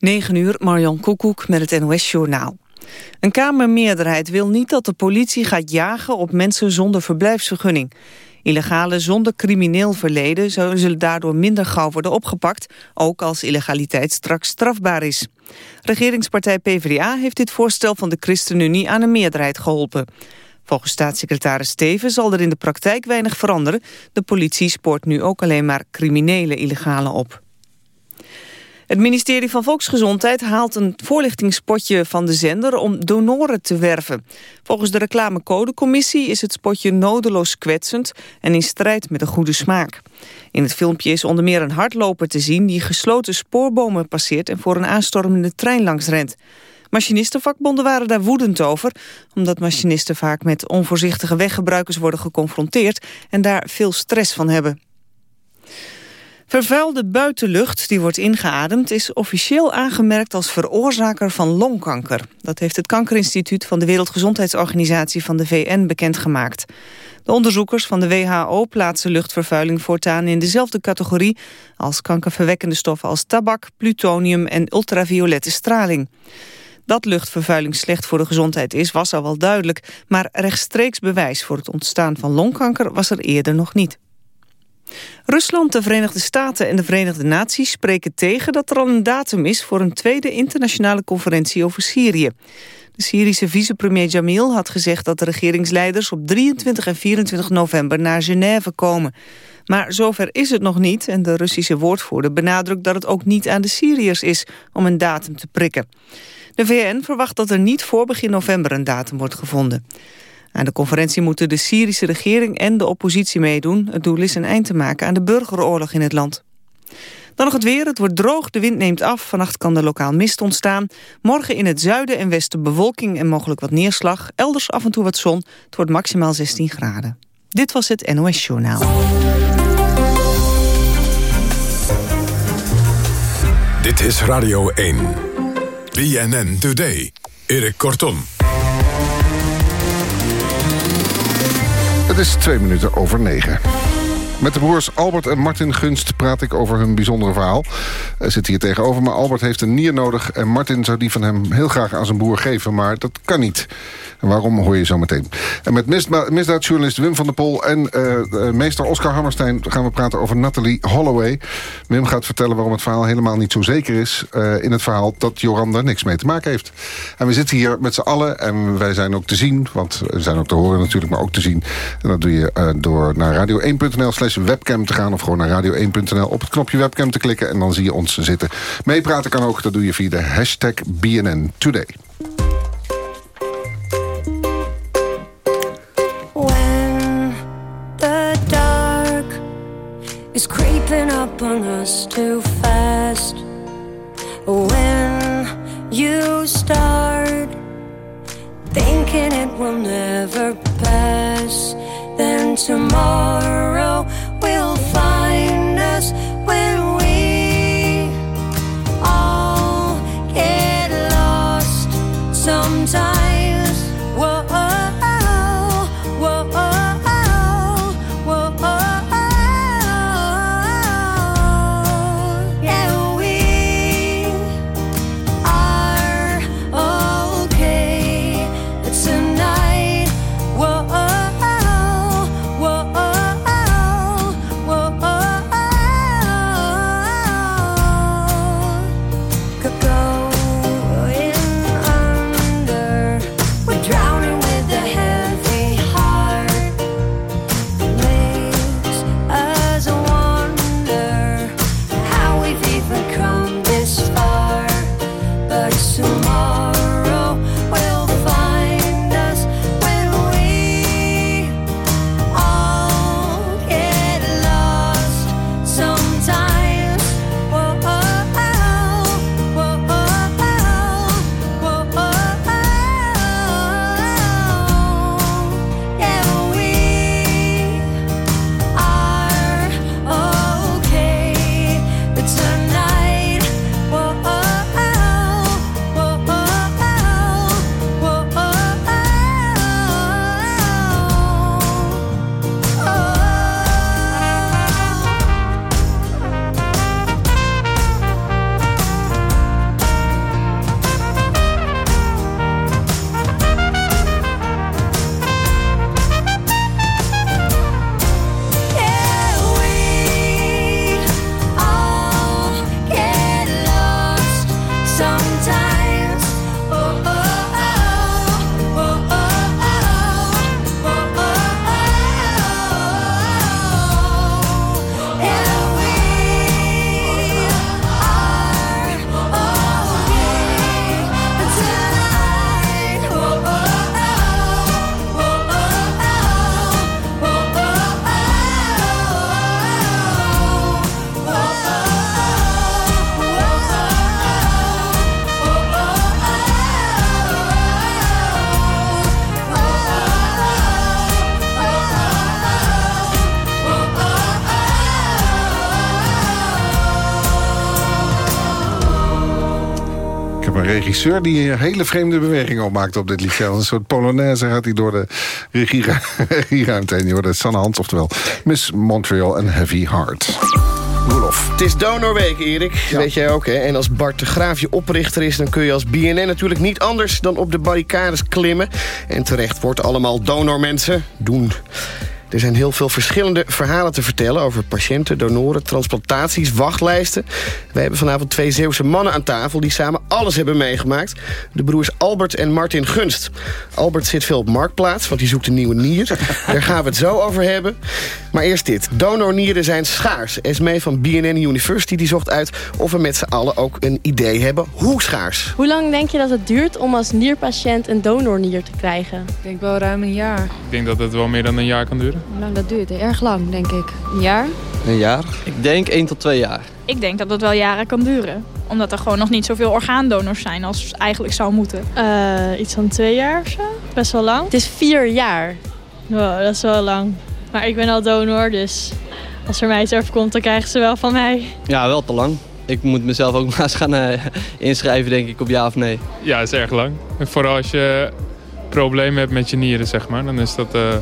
9 uur, Marjan Koekoek met het NOS-journaal. Een Kamermeerderheid wil niet dat de politie gaat jagen op mensen zonder verblijfsvergunning. Illegale zonder crimineel verleden zullen daardoor minder gauw worden opgepakt, ook als illegaliteit straks strafbaar is. Regeringspartij PvdA heeft dit voorstel van de ChristenUnie aan een meerderheid geholpen. Volgens staatssecretaris Steven zal er in de praktijk weinig veranderen. De politie spoort nu ook alleen maar criminele illegalen op. Het ministerie van Volksgezondheid haalt een voorlichtingspotje van de zender om donoren te werven. Volgens de reclamecodecommissie is het spotje nodeloos kwetsend en in strijd met een goede smaak. In het filmpje is onder meer een hardloper te zien die gesloten spoorbomen passeert en voor een aanstormende trein langs rent. Machinistenvakbonden waren daar woedend over, omdat machinisten vaak met onvoorzichtige weggebruikers worden geconfronteerd en daar veel stress van hebben. Vervuilde buitenlucht die wordt ingeademd is officieel aangemerkt als veroorzaker van longkanker. Dat heeft het Kankerinstituut van de Wereldgezondheidsorganisatie van de VN bekendgemaakt. De onderzoekers van de WHO plaatsen luchtvervuiling voortaan in dezelfde categorie als kankerverwekkende stoffen als tabak, plutonium en ultraviolette straling. Dat luchtvervuiling slecht voor de gezondheid is, was al wel duidelijk. Maar rechtstreeks bewijs voor het ontstaan van longkanker was er eerder nog niet. Rusland, de Verenigde Staten en de Verenigde Naties spreken tegen dat er al een datum is voor een tweede internationale conferentie over Syrië. De Syrische vicepremier Jamil had gezegd dat de regeringsleiders op 23 en 24 november naar Genève komen. Maar zover is het nog niet en de Russische woordvoerder benadrukt dat het ook niet aan de Syriërs is om een datum te prikken. De VN verwacht dat er niet voor begin november een datum wordt gevonden. Aan de conferentie moeten de Syrische regering en de oppositie meedoen. Het doel is een eind te maken aan de burgeroorlog in het land. Dan nog het weer. Het wordt droog, de wind neemt af. Vannacht kan er lokaal mist ontstaan. Morgen in het zuiden en westen bewolking en mogelijk wat neerslag. Elders af en toe wat zon. Het wordt maximaal 16 graden. Dit was het NOS Journaal. Dit is Radio 1. BNN Today. Erik Kortom. Het is twee minuten over negen. Met de broers Albert en Martin Gunst praat ik over hun bijzondere verhaal. Hij zit hier tegenover me. Albert heeft een nier nodig en Martin zou die van hem heel graag aan zijn broer geven. Maar dat kan niet. En waarom hoor je zo meteen. En met misdaadjournalist Wim van der Pol en uh, meester Oscar Hammerstein... gaan we praten over Natalie Holloway. Wim gaat vertellen waarom het verhaal helemaal niet zo zeker is... Uh, in het verhaal dat Joran daar niks mee te maken heeft. En we zitten hier met z'n allen en wij zijn ook te zien... want we zijn ook te horen natuurlijk, maar ook te zien. En dat doe je uh, door naar radio1.nl slash webcam te gaan... of gewoon naar radio1.nl op het knopje webcam te klikken... en dan zie je ons zitten. Meepraten kan ook, dat doe je via de hashtag BNN Today. is creeping up on us too fast. When you start thinking it will never pass, then tomorrow regisseur die een hele vreemde beweging opmaakt op dit liedje. Een soort polonaise gaat hij door de regieruimte heen. Je hoort het Sanne Hans, oftewel Miss Montreal en Heavy Heart. Het is Donorweek, Erik. Weet jij ook, hè? En als Bart de Graaf je oprichter is... dan kun je als BNN natuurlijk niet anders dan op de barricades klimmen. En terecht wordt allemaal donormensen doen. Er zijn heel veel verschillende verhalen te vertellen... over patiënten, donoren, transplantaties, wachtlijsten. We hebben vanavond twee Zeeuwse mannen aan tafel... die samen alles hebben meegemaakt. De broers Albert en Martin Gunst. Albert zit veel op Marktplaats, want hij zoekt een nieuwe nier. Daar gaan we het zo over hebben. Maar eerst dit. Donornieren zijn schaars. Esmee van BNN University die zocht uit... of we met z'n allen ook een idee hebben hoe schaars. Hoe lang denk je dat het duurt om als nierpatiënt een donornier te krijgen? Ik denk wel ruim een jaar. Ik denk dat het wel meer dan een jaar kan duren. Hoe lang dat duurt? Erg lang, denk ik. Een jaar? Een jaar? Ik denk 1 tot 2 jaar. Ik denk dat het wel jaren kan duren. Omdat er gewoon nog niet zoveel orgaandonors zijn als eigenlijk zou moeten. Uh, iets van twee jaar of zo. Best wel lang. Het is vier jaar. Wow, dat is wel lang. Maar ik ben al donor, dus als er mij iets overkomt, dan krijgen ze wel van mij. Ja, wel te lang. Ik moet mezelf ook maar eens gaan uh, inschrijven, denk ik, op ja of nee. Ja, het is erg lang. vooral als je problemen hebt met je nieren, zeg maar, dan is dat... Uh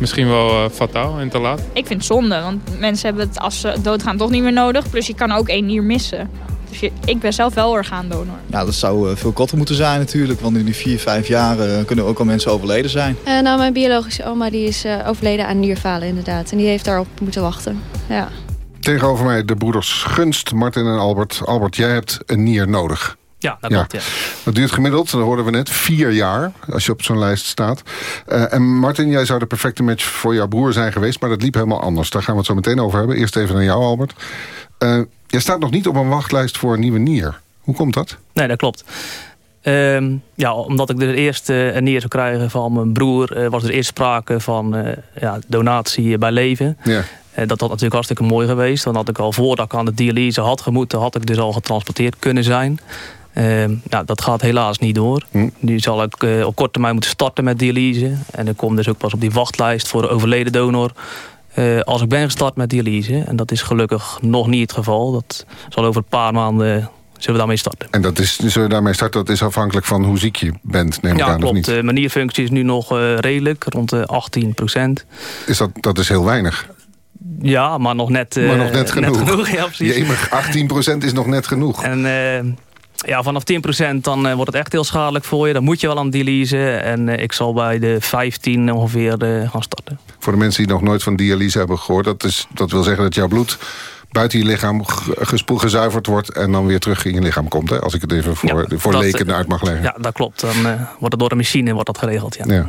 misschien wel uh, fataal en te laat. Ik vind het zonde, want mensen hebben het als ze doodgaan toch niet meer nodig. Plus je kan ook één nier missen. Dus je, ik ben zelf wel orgaandonor. Ja, dat zou uh, veel korter moeten zijn natuurlijk. Want in die vier, vijf jaar uh, kunnen ook al mensen overleden zijn. nou, mijn biologische oma die is overleden aan nierfalen inderdaad. En die heeft daarop moeten wachten. Ja. Tegenover mij de broeders Gunst, Martin en Albert. Albert, jij hebt een nier nodig. Ja, dat klopt, ja. Dat duurt gemiddeld, dat hoorden we net, vier jaar... als je op zo'n lijst staat. Uh, en Martin, jij zou de perfecte match voor jouw broer zijn geweest... maar dat liep helemaal anders. Daar gaan we het zo meteen over hebben. Eerst even naar jou, Albert. Uh, jij staat nog niet op een wachtlijst voor een nieuwe nier. Hoe komt dat? Nee, dat klopt. Uh, ja, omdat ik de eerste een nier zou krijgen van mijn broer... Uh, was er eerst sprake van ja, donatie bij leven. Ja. dat had natuurlijk hartstikke mooi geweest. Dan had ik al voordat ik aan de dialyse had gemoeten... had ik dus al getransporteerd kunnen zijn. Ehm, nou, dat gaat helaas niet door. Hm. Nu zal ik uh, op korte termijn moeten starten met dialyse. En ik kom dus ook pas op die wachtlijst voor de overleden donor... Uh, als ik ben gestart met dialyse. En dat is gelukkig nog niet het geval. Dat zal over een paar maanden zullen we daarmee starten. En dat is, zullen we daarmee starten? Dat is afhankelijk van hoe ziek je bent, neem ik ja, aan, klopt. of niet? De manierfunctie is nu nog uh, redelijk, rond de 18 procent. Is dat, dat is heel weinig? Ja, maar nog net, uh, maar nog net genoeg. Net genoeg ja, precies. Jemig, 18 procent is nog net genoeg. En ja, vanaf 10% dan uh, wordt het echt heel schadelijk voor je. Dan moet je wel aan dialyse. En uh, ik zal bij de 15 ongeveer uh, gaan starten. Voor de mensen die nog nooit van dialyse hebben gehoord... dat, is, dat wil zeggen dat jouw bloed buiten je lichaam gespoeld gezuiverd wordt... en dan weer terug in je lichaam komt. Hè? Als ik het even voor, ja, voor leken uit mag leggen. Ja, dat klopt. Dan wordt het door de machine wordt dat geregeld. Ja. ja.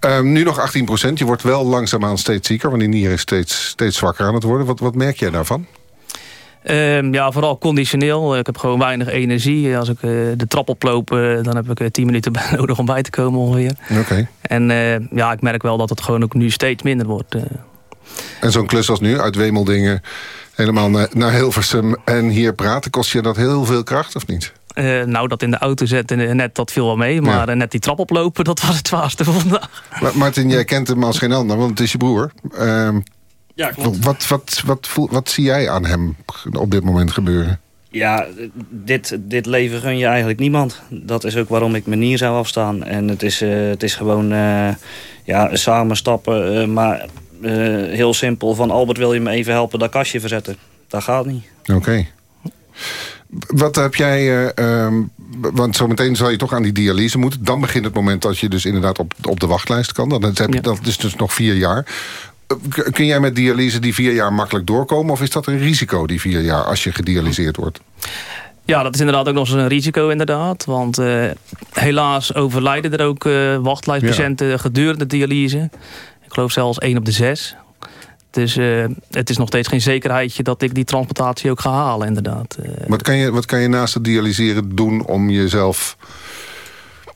Um, nu nog 18% Je wordt wel langzaamaan steeds zieker... want die nier is steeds, steeds zwakker aan het worden. Wat, wat merk jij daarvan? Um, ja, vooral conditioneel. Ik heb gewoon weinig energie. Als ik uh, de trap oploop, uh, dan heb ik uh, tien minuten nodig om bij te komen ongeveer. Oké. En ja, ik merk wel dat het gewoon ook nu steeds minder wordt. En zo'n klus als nu, uit Wemeldingen, helemaal naar, naar Hilversum en hier praten... kost je dat heel veel kracht of niet? Uh, nou, dat in de auto zetten, net dat viel wel mee. Maar ja. net die trap oplopen, dat was het zwaarste vandaag. Maar Martin, jij kent hem als geen ander, want het is je broer. Uh, ja, klopt. Wat, wat, wat, wat, wat zie jij aan hem op dit moment gebeuren? Ja, dit, dit leven gun je eigenlijk niemand. Dat is ook waarom ik me nier zou afstaan. En het is, uh, het is gewoon uh, ja, samen stappen. Uh, maar heel simpel, van Albert wil je me even helpen dat kastje verzetten. Dat gaat niet. Oké. Okay. Wat heb jij... Um, want zometeen zal je toch aan die dialyse moeten. Dan begint het moment dat je dus inderdaad op, op de wachtlijst kan. Dat, heb, ja. dat is dus nog vier jaar. Kun jij met dialyse die vier jaar makkelijk doorkomen? Of is dat een risico, die vier jaar, als je gedialyseerd wordt? Ja, dat is inderdaad ook nog eens een risico inderdaad. Want uh, helaas overlijden er ook uh, wachtlijstpatiënten ja. gedurende dialyse. Ik geloof zelfs één op de zes. Dus uh, het is nog steeds geen zekerheidje dat ik die transplantatie ook ga halen inderdaad. Wat kan je, wat kan je naast het dialyseren doen om jezelf...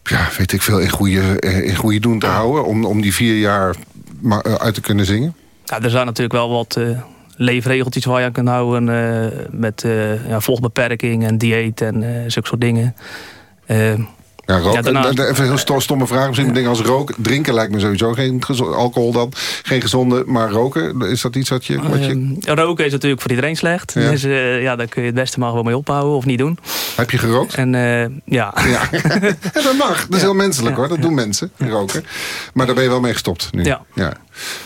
Ja, weet ik veel, in goede, in goede doen te houden? Om, om die vier jaar maar, uh, uit te kunnen zingen? Ja, er zijn natuurlijk wel wat uh, leefregeltjes waar je aan kan houden. Uh, met ja, vochtbeperking en dieet en zulke soort dingen. En Ja, roken, even een heel stomme vraag. Misschien dingen als roken. Drinken lijkt me sowieso geen alcohol dan. Geen gezonde. Maar roken, is dat iets wat je... Wat je... Uh, roken is natuurlijk voor iedereen slecht. Ja. Dus uh, ja, daar kun je het beste maar gewoon mee ophouden of niet doen. Heb je gerookt? En uh, ja. ja. dat mag. Dat is heel menselijk hoor. Dat doen mensen, roken. Maar daar ben je wel mee gestopt nu. Ja. ja.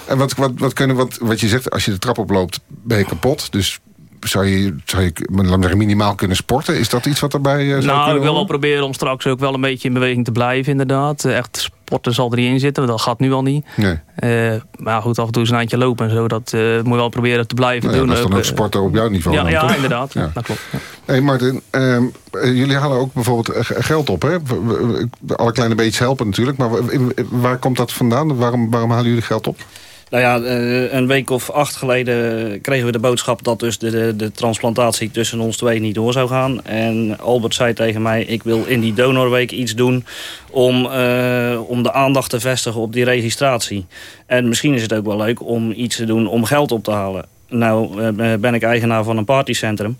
En wat, wat, wat, kunnen, wat, wat je zegt, als je de trap oploopt, ben je kapot. Dus zou je, zou je zeggen, minimaal kunnen sporten? Is dat iets wat erbij uh, zou Nou, ik wil wel proberen om straks ook wel een beetje in beweging te blijven inderdaad. Echt sporten zal er niet in zitten, dat gaat nu al niet. Nee. Uh, maar goed, af en toe eens een eindje lopen en zo. Dat uh, moet je wel proberen te blijven nou ja, doen. Dat is dan ook sporten op jouw niveau. Ja, dan, ja inderdaad. Ja. Dat klopt. Ja. Hey Martin, uh, jullie halen ook bijvoorbeeld geld op. Hè? Alle kleine beetjes helpen natuurlijk. Maar waar komt dat vandaan? Waarom, waarom halen jullie geld op? Nou ja, een week of acht geleden kregen we de boodschap dat dus de, de, transplantatie tussen ons twee niet door zou gaan. En Albert zei tegen mij, ik wil in die donorweek iets doen om, uh, om de aandacht te vestigen op die registratie. En misschien is het ook wel leuk om iets te doen om geld op te halen. Nou uh, ben ik eigenaar van een partycentrum.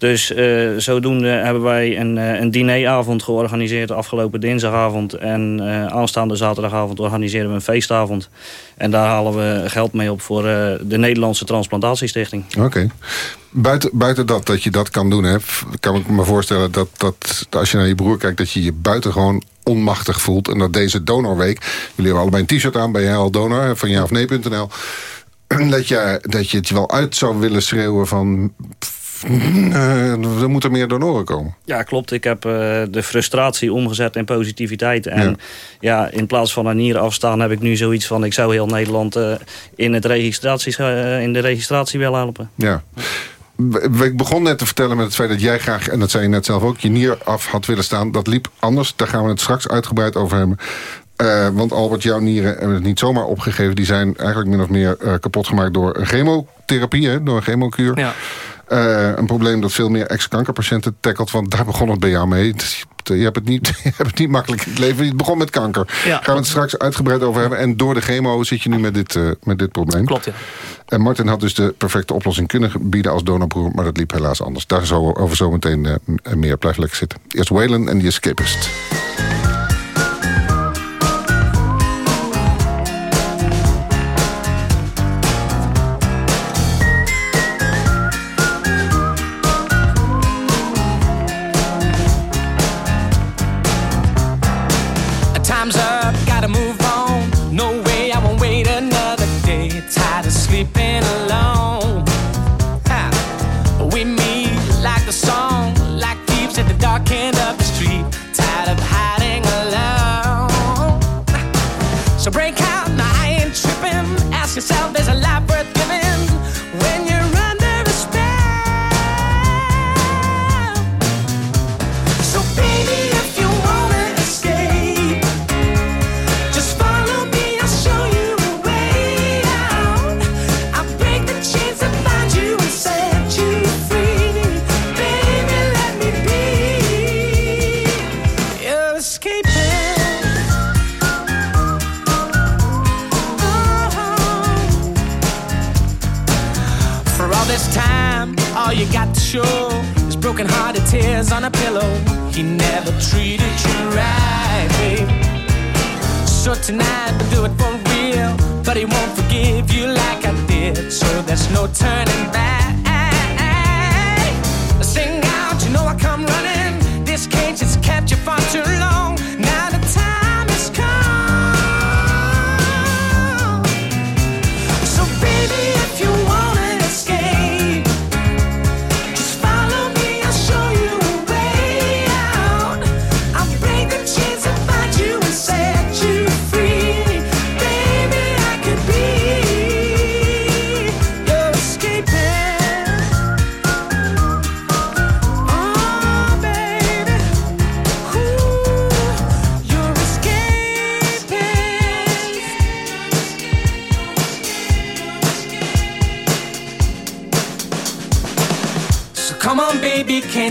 Dus uh, zodoende hebben wij een, uh, een dineravond georganiseerd afgelopen dinsdagavond. En uh, aanstaande zaterdagavond organiseren we een feestavond. En daar halen we geld mee op voor de Nederlandse Transplantatiestichting. Oké. Buiten, buiten dat, dat je dat kan doen, hè, kan ik me voorstellen dat, dat als je naar je broer kijkt... dat je je buitengewoon onmachtig voelt. En dat deze donorweek, jullie hebben allebei een t-shirt aan... bij jij al donor van ja of nee.nl... Dat je, dat je het wel uit zou willen schreeuwen van er moeten meer donoren komen. Ja, klopt. Ik heb uh, de frustratie omgezet in positiviteit. En ja. ja. in plaats van een nier afstaan heb ik nu zoiets van... ik zou heel Nederland uh, in, het registraties, in de registratie willen helpen. Ja. Ik begon net te vertellen met het feit dat jij graag... en dat zei je net zelf ook, je nier af had willen staan. Dat liep anders. Daar gaan we het straks uitgebreid over hebben. Uh, want Albert, jouw nieren hebben het niet zomaar opgegeven. Die zijn eigenlijk min of meer uh, kapot gemaakt door een chemotherapie, hè, door een chemokuur. Ja. Uh, een probleem dat veel meer ex-kankerpatiënten tackelt. Want daar begon het bij jou mee. Je hebt het niet, je hebt het niet makkelijk in het leven. Het begon met kanker. Ja. Gaan we het straks uitgebreid over hebben. En door de chemo zit je nu met dit, uh, met dit probleem. Klopt, ja. En Martin had dus de perfecte oplossing kunnen bieden als donorbroer. Maar dat liep helaas anders. Daar zo over zometeen uh, meer. Blijf lekker zitten. Eerst Waylon en The Escapist.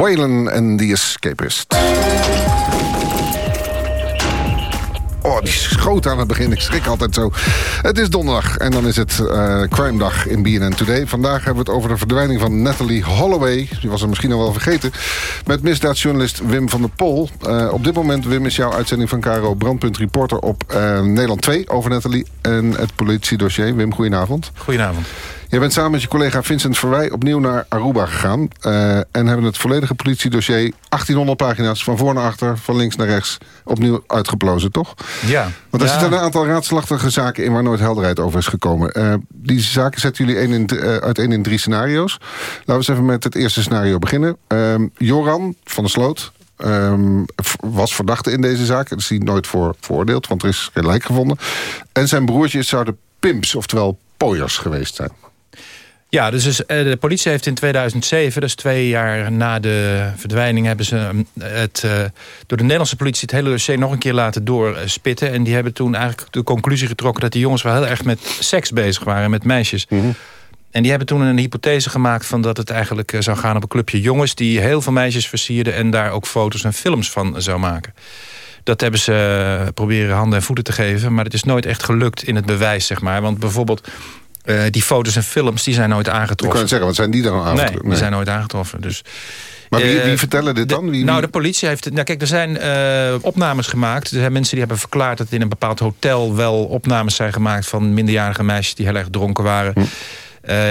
Waylon en The Escapist. Oh, die schoot aan het begin. Ik schrik altijd zo. Het is donderdag en dan is het eh crime dag in BNN Today. Vandaag hebben we het over de verdwijning van Natalie Holloway. Die was er misschien al wel vergeten. Met misdaadjournalist Wim van der Pol. Eh, op dit moment, Wim, is jouw uitzending van Caro Brandpunt Reporter op eh, Nederland 2... over Natalie en het politiedossier. Wim, goedenavond. Goedenavond. Jij bent samen met je collega Vincent Verwij opnieuw naar Aruba gegaan... eh, en hebben het volledige politiedossier, 1800 pagina's... van voor naar achter, van links naar rechts, opnieuw uitgeplozen, toch? Ja. Want er Ja. zitten een aantal raadslachtige zaken in... waar nooit helderheid over is gekomen. Eh, die zaken zetten jullie één in, eh, uiteen in drie scenario's. Laten we eens even met het eerste scenario beginnen. Ehm, Joran van der Sloot... ehm, was verdachte in deze zaak. Dat is hij nooit voor veroordeeld, want er is geen lijk gevonden. En zijn broertjes zouden pimps, oftewel pooiers geweest zijn. Ja, dus, is, eh, de politie heeft in 2007, dus twee jaar na de verdwijning... hebben ze mm, het, eh, door de Nederlandse politie het hele dossier nog een keer laten doorspitten. En die hebben toen eigenlijk de conclusie getrokken... dat die jongens wel heel erg met seks bezig waren, met meisjes. En die hebben toen een hypothese gemaakt van dat het eigenlijk eh, zou gaan op een clubje jongens... die heel veel meisjes versierden en daar ook foto's en films van zou maken. Dat hebben ze eh, proberen handen en voeten te geven... maar het is nooit echt gelukt in het bewijs, zeg maar. Want bijvoorbeeld eh, die foto's en films, die zijn nooit Ik aangetroffen. kan het zeggen, wat zijn die dan Nee, aangetroffen? die zijn nooit aangetroffen. Dus, Maar wie, Eh, wie vertellen dit dan? Wie, nou, de politie heeft... het- Nou, kijk, er zijn eh, opnames gemaakt. Er zijn mensen die hebben verklaard dat in een bepaald hotel... wel opnames zijn gemaakt van minderjarige meisjes... die heel erg dronken waren. Hm.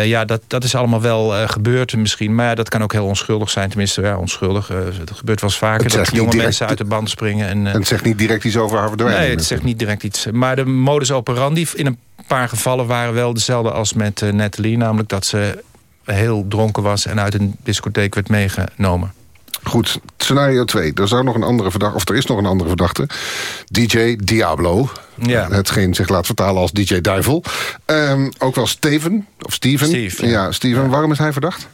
Ja, dat, dat is allemaal wel gebeurd misschien. Maar ja, dat kan ook heel onschuldig zijn. Tenminste, ja, onschuldig. Eh, dat gebeurt wel eens vaker. Het Dat jonge direct- mensen uit de band springen. En, En het zegt niet direct iets over haar verdwijning. Nee, het zegt niet direct iets. Maar de modus operandi in een paar gevallen waren wel dezelfde als met eh, Natalie. Namelijk dat ze heel dronken was en uit een discotheek werd meegenomen. Goed, scenario 2. Er, zou nog een andere verdachte, of er is nog een andere verdachte. DJ Diablo. Ja. Hetgeen zich laat vertalen als DJ Duivel. Ehm, ook wel Steven, of Steven. Steve, ja. ja. Steven. Waarom is hij verdacht?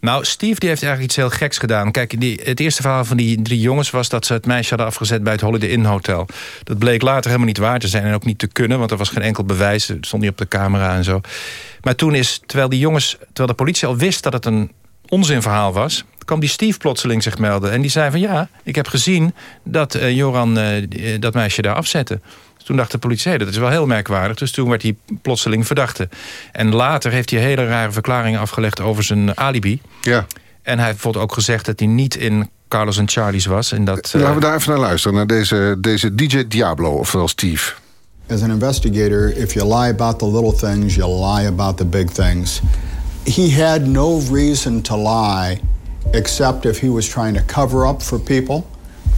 Nou, Steve die heeft eigenlijk iets heel geks gedaan. Kijk, die, het eerste verhaal van die drie jongens was dat ze het meisje hadden afgezet bij het Holiday Inn Hotel. Dat bleek later helemaal niet waar te zijn en ook niet te kunnen, want er was geen enkel bewijs. Het stond niet op de camera en zo. Maar toen is, terwijl die jongens, terwijl de politie al wist dat het een onzinverhaal was, kwam die Steve plotseling zich melden. En die zei van ja, ik heb gezien dat eh, Joran eh, eh, dat meisje daar afzette. Toen dacht de politie, hé, dat is wel heel merkwaardig. Dus toen werd hij plotseling verdachte. En later heeft hij hele rare verklaringen afgelegd over zijn alibi. Ja. En hij heeft bijvoorbeeld ook gezegd dat hij niet in Carlos en Charlie's was. En dat, eh, Laten we daar even naar luisteren. Naar deze, deze DJ Diablo, ofwel Steve. As an investigator, if you lie about the little things, you lie about the big things. He had no reason to lie except if he was trying to cover up for people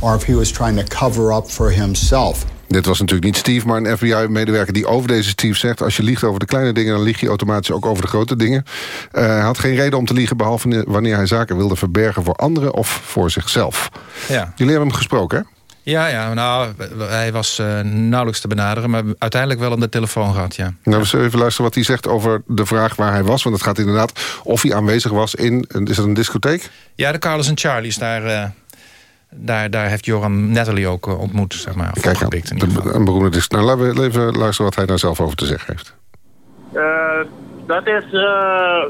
or if he was trying to cover up for himself. Dit was natuurlijk niet Steve, maar een FBI-medewerker die over deze Steve zegt... als je liegt over de kleine dingen, dan lieg je automatisch ook over de grote dingen. Eh, hij had geen reden om te liegen, behalve wanneer hij zaken wilde verbergen voor anderen of voor zichzelf. ja. Jullie hebben hem gesproken, hè? Ja, ja, nou, hij was eh, nauwelijks te benaderen... maar uiteindelijk wel aan de telefoon gehad, ja. Nou, we zullen even luisteren wat hij zegt over de vraag waar hij was. Want het gaat inderdaad of hij aanwezig was in... Is dat een discotheek? Ja, de Carlos en Charlie's, daar, eh, daar, daar heeft Joran Natalie ook eh, ontmoet, zeg maar. Of Kijk, opgepikt in de- ieder geval. een beroemde discotheek. Nou, laten we even luisteren wat hij daar zelf over te zeggen heeft. Uh, dat is... eh,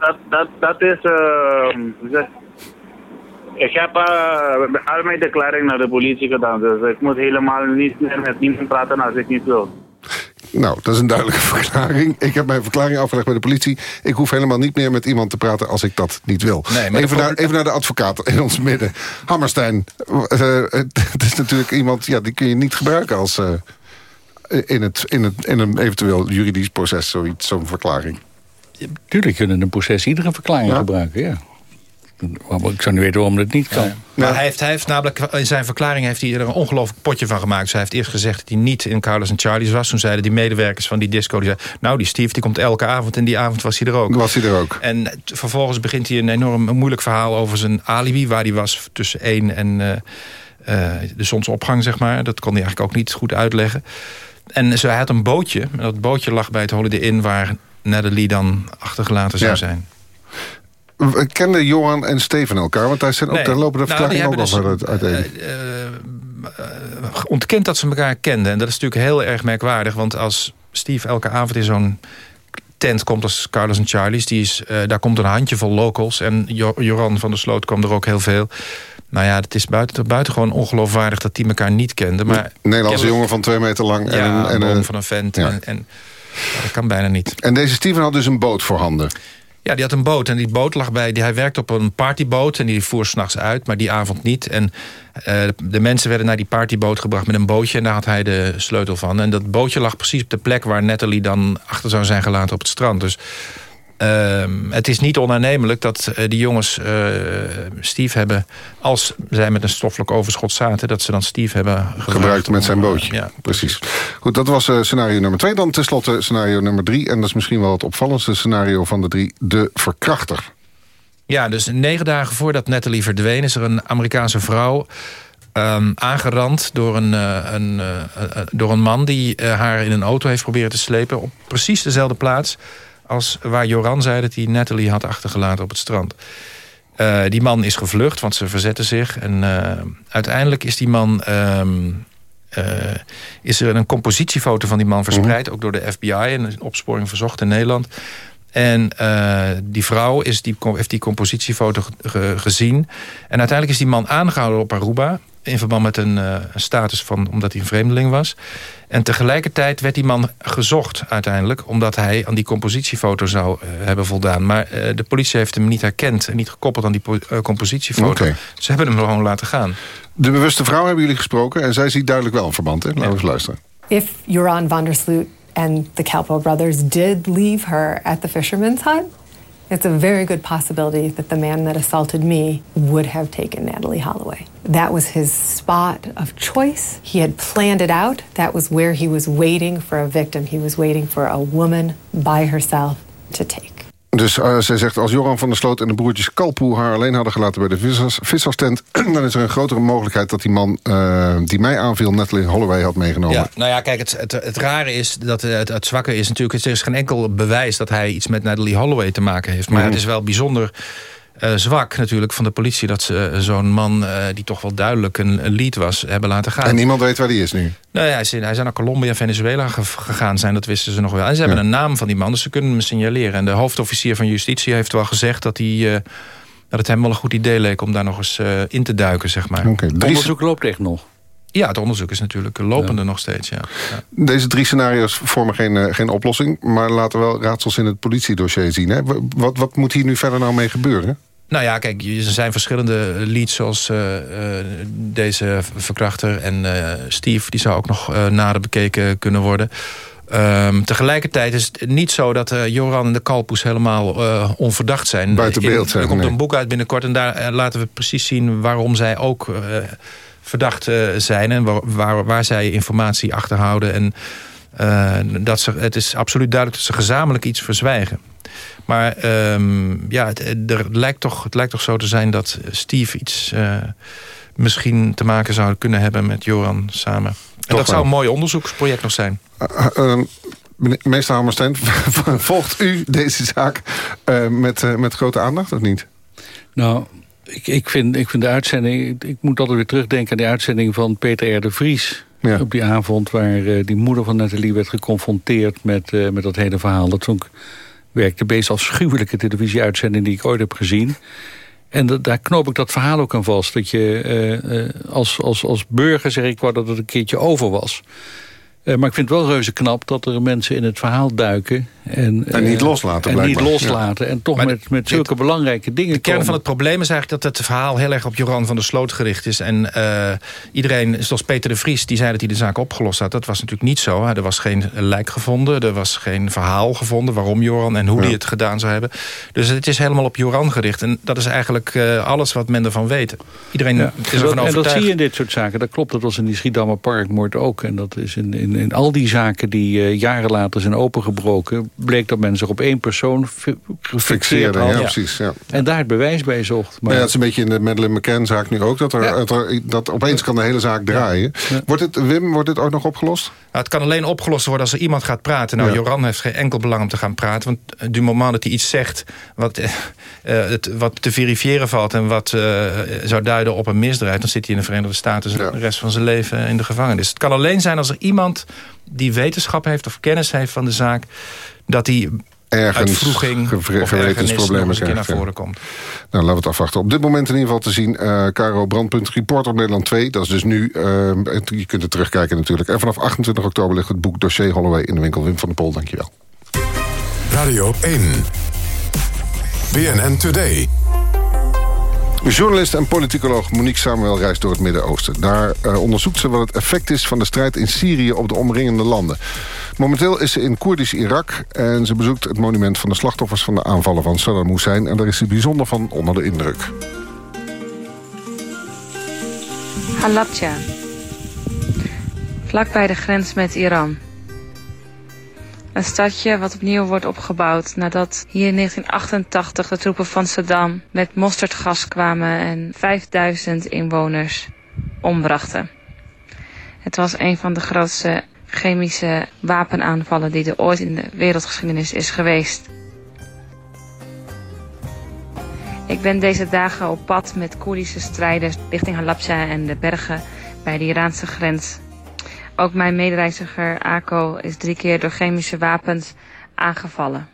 dat, dat, dat is... eh, ik heb eh, al mijn declaring naar de politie gedaan. Dus ik moet helemaal niet meer met niemand praten als ik niet wil. Nou, dat is een duidelijke verklaring. Ik heb mijn verklaring afgelegd bij de politie. Ik hoef helemaal niet meer met iemand te praten als ik dat niet wil. Nee, even, naar, even naar de advocaat in ons midden. Hammerstein, eh, het is natuurlijk iemand... Ja, die kun je niet gebruiken als... eh, in, het, in, het, in een eventueel juridisch proces, zoiets, zo'n verklaring. Tuurlijk kunnen een proces iedere verklaring gebruiken, ja. Ik zou niet weten waarom dat niet kan. Maar hij heeft, hij heeft namelijk, in zijn verklaring heeft hij er een ongelooflijk potje van gemaakt. Dus hij heeft eerst gezegd dat hij niet in Carlos en Charlie's was. Toen zeiden die medewerkers van die disco, die zeiden, nou die Steve die komt elke avond en die avond was hij er ook. Was hij er ook. En vervolgens begint hij een enorm moeilijk verhaal over zijn alibi, waar hij was tussen 1 en eh, eh, de zonsopgang, zeg maar. Dat kon hij eigenlijk ook niet goed uitleggen. En zo, hij had een bootje, en dat bootje lag bij het Holiday Inn waar Natalie dan achtergelaten zou Ja. zijn. We Kenden Johan en Steven elkaar? Want daar, zijn ook, Nee. daar lopen de Nou, verklaringen ook wel dus, uit uiteen. ontkent dat ze elkaar kenden. En dat is natuurlijk heel erg merkwaardig. Want als Steve elke avond in zo'n tent komt als Carlos en Charlie's... Die is, eh, daar komt een handjevol locals. En Jo- Joran van der Sloot kwam er ook heel veel. Nou ja, het is buiten, buitengewoon ongeloofwaardig dat die elkaar niet kenden. Maar Nederlandse jongen van twee meter lang. Ja, en, een- en een van een vent. Ja. En, dat kan bijna niet. En deze Steven had dus een boot voorhanden. Ja, die had een boot. En die boot lag bij... Die, hij werkte op een partyboot. En die voer s'nachts uit, maar die avond niet. En eh, de mensen werden naar die partyboot gebracht met een bootje. En daar had hij de sleutel van. En dat bootje lag precies op de plek waar Natalie dan achter zou zijn gelaten op het strand. Dus ehm, het is niet onaannemelijk dat eh, die jongens eh, Steve hebben... als zij met een stoffelijk overschot zaten... dat ze dan Steve hebben gebruikt. Gebruikt met zijn bootje. Ja, Precies. Goed, dat was eh, scenario nummer twee. Dan tenslotte scenario nummer drie. En dat is misschien wel het opvallendste scenario van de drie. De verkrachter. Ja, dus negen dagen voordat Natalie verdween... is er een Amerikaanse vrouw ehm, aangerand door een, een, door een man... die haar in een auto heeft proberen te slepen... op precies dezelfde plaats als waar Joran zei... dat hij Natalie had achtergelaten op het strand. Eh, die man is gevlucht, want ze verzette zich. En eh, uiteindelijk is die man... ehm, eh, is er een compositiefoto van die man verspreid... ook door de FBI en een opsporing verzocht in Nederland... En die vrouw is die, heeft die compositiefoto ge- ge- gezien. En uiteindelijk is die man aangehouden op Aruba... in verband met een, eh, een status van omdat hij een vreemdeling was. En tegelijkertijd werd die man gezocht uiteindelijk... omdat hij aan die compositiefoto zou eh, hebben voldaan. Maar eh, de politie heeft hem niet herkend... en niet gekoppeld aan die po- eh, compositiefoto. Ze hebben hem gewoon laten gaan. De bewuste vrouw hebben jullie gesproken. En zij ziet duidelijk wel een verband. Hè? Laten we eens luisteren. If Joran van der Sloot and the Calpo brothers did leave her at the fisherman's hut, it's a very good possibility that the man that assaulted me would have taken Natalie Holloway. That was his spot of choice. He had planned it out. That was where he was waiting for a victim. He was waiting for a woman by herself to take. Dus eh, zij zegt, als Joran van der Sloot en de broertjes Kalpoe... haar alleen hadden gelaten bij de vissers, visserstent... dan is er een grotere mogelijkheid dat die man eh, die mij aanviel... Natalie Holloway had meegenomen. Ja, nou ja, kijk, het, het, het rare is dat eh, het, het zwakke is natuurlijk... er is geen enkel bewijs dat hij iets met Natalie Holloway te maken heeft. Maar Mhm. het is wel bijzonder eh, zwak natuurlijk van de politie... dat ze eh, zo'n man, eh, die toch wel duidelijk een, een lead was, hebben laten gaan. En niemand weet waar die is nu. Nou ja, hij is, hij is naar Colombia en Venezuela ge- gegaan zijn, dat wisten ze nog wel. En ze hebben een naam van die man, dus ze kunnen hem signaleren. En de hoofdofficier van justitie heeft wel gezegd dat, hij, eh, dat het hem wel een goed idee leek... om daar nog eens eh, in te duiken, zeg maar. Onderzoek loopt echt nog. Ja, het onderzoek is natuurlijk lopende nog steeds, ja. ja. Deze drie scenario's vormen geen, geen oplossing... maar laten wel raadsels in het politiedossier zien. Hè? Wat, wat moet hier nu verder nou mee gebeuren? Nou ja, kijk, er zijn verschillende leads zoals eh, eh, deze verkrachter en eh, Steve. Die zou ook nog eh, nader bekeken kunnen worden. Ehm, tegelijkertijd is het niet zo dat Joran en de Kalpoes helemaal onverdacht zijn. Buiten beeld zijn, Er komt nee. een boek uit binnenkort en daar laten we precies zien waarom zij ook verdacht zijn. En waar, waar, waar zij informatie achterhouden. En dat ze, het is absoluut duidelijk dat ze gezamenlijk iets verzwijgen. Maar ehm, ja, het, er lijkt toch, het lijkt toch zo te zijn dat Steve iets eh, misschien te maken zou kunnen hebben met Joran samen. En Toch dat zou een mooi onderzoeksproject nog zijn. Uh, uh, meneer- meester Hammerstein, volgt u deze zaak eh, met, eh, met grote aandacht of niet? Nou, ik, ik, vind, ik vind de uitzending... Ik, ik moet altijd weer terugdenken aan de uitzending van Peter R. de Vries... Op die avond waar eh, die moeder van Nathalie werd geconfronteerd met, eh, met dat hele verhaal. Dat vond ik de meest afschuwelijke televisieuitzending die ik ooit heb gezien. En daar knoop ik dat verhaal ook aan vast. Dat je eh, eh, als, als, als burger zeg ik wel dat het een keertje over was. Eh, maar ik vind het wel reuze knap dat er mensen in het verhaal duiken. En, En niet eh, loslaten, En niet loslaten. En toch met, met zulke belangrijke dingen De kern komen. van het probleem is eigenlijk dat het verhaal heel erg op Joran van der Sloot gericht is. En eh, iedereen, zoals Peter de Vries, die zei dat hij de zaak opgelost had. Dat was natuurlijk niet zo. Hè. Er was geen lijk gevonden, er was geen verhaal gevonden waarom Joran en hoe hij het gedaan zou hebben. Dus het is helemaal op Joran gericht. En dat is eigenlijk eh, alles wat men ervan weet. Iedereen Ja. is En ervan dat, en dat overtuigd. zie je in dit soort zaken. Dat klopt, dat was in die Schiedammer Parkmoord ook. En dat is in, in, in al die zaken die eh, jaren later zijn opengebroken... bleek dat men zich op één persoon fi- gefixeerd Fixeren, had. ja, precies. Ja. En daar het bewijs bij zocht. Maar Maar ja, het is een beetje in de Madeleine McCann-zaak nu ook... Dat, er, dat, er- dat opeens kan de hele zaak draaien. Wordt het, Wim, wordt dit ook nog opgelost? Nou, het kan alleen opgelost worden als er iemand gaat praten. Nou, Ja. Joran heeft geen enkel belang om te gaan praten. Want eh, du moment dat hij iets zegt wat, eh, het, wat te verifiëren valt... en wat eh, zou duiden op een misdrijf... dan zit hij in de Verenigde Staten de rest van zijn leven in de gevangenis. Het kan alleen zijn als er iemand die wetenschap heeft... of kennis heeft van de zaak... dat hij Ergens vroeging gewetensproblemen een keer naar voren komt. Nou, laten we het afwachten. Op dit moment in ieder geval te zien... eh Caro Brandpunt Report op Nederland 2. Dat is dus nu... eh, je kunt het terugkijken natuurlijk. En vanaf 28 oktober ligt het boek Dossier Holloway... in de winkel Wim van der Pol. Dankjewel. Radio 1. BNN Today. Journalist en politicoloog Monique Samuel reist door het Midden-Oosten. Daar eh, onderzoekt ze wat het effect is van de strijd in Syrië op de omringende landen. Momenteel is ze in Koerdisch Irak en ze bezoekt het monument van de slachtoffers van de aanvallen van Saddam Hussein. En daar is ze bijzonder van onder de indruk. Halabja. Vlakbij de grens met Iran. Een stadje wat opnieuw wordt opgebouwd nadat hier in 1988 de troepen van Saddam met mosterdgas kwamen en 5000 inwoners ombrachten. Het was een van de grootste chemische wapenaanvallen die er ooit in de wereldgeschiedenis is geweest. Ik ben deze dagen op pad met Koerdische strijders richting Halabja en de bergen bij de Iraanse grens. Ook mijn medereiziger Ako is drie keer door chemische wapens aangevallen.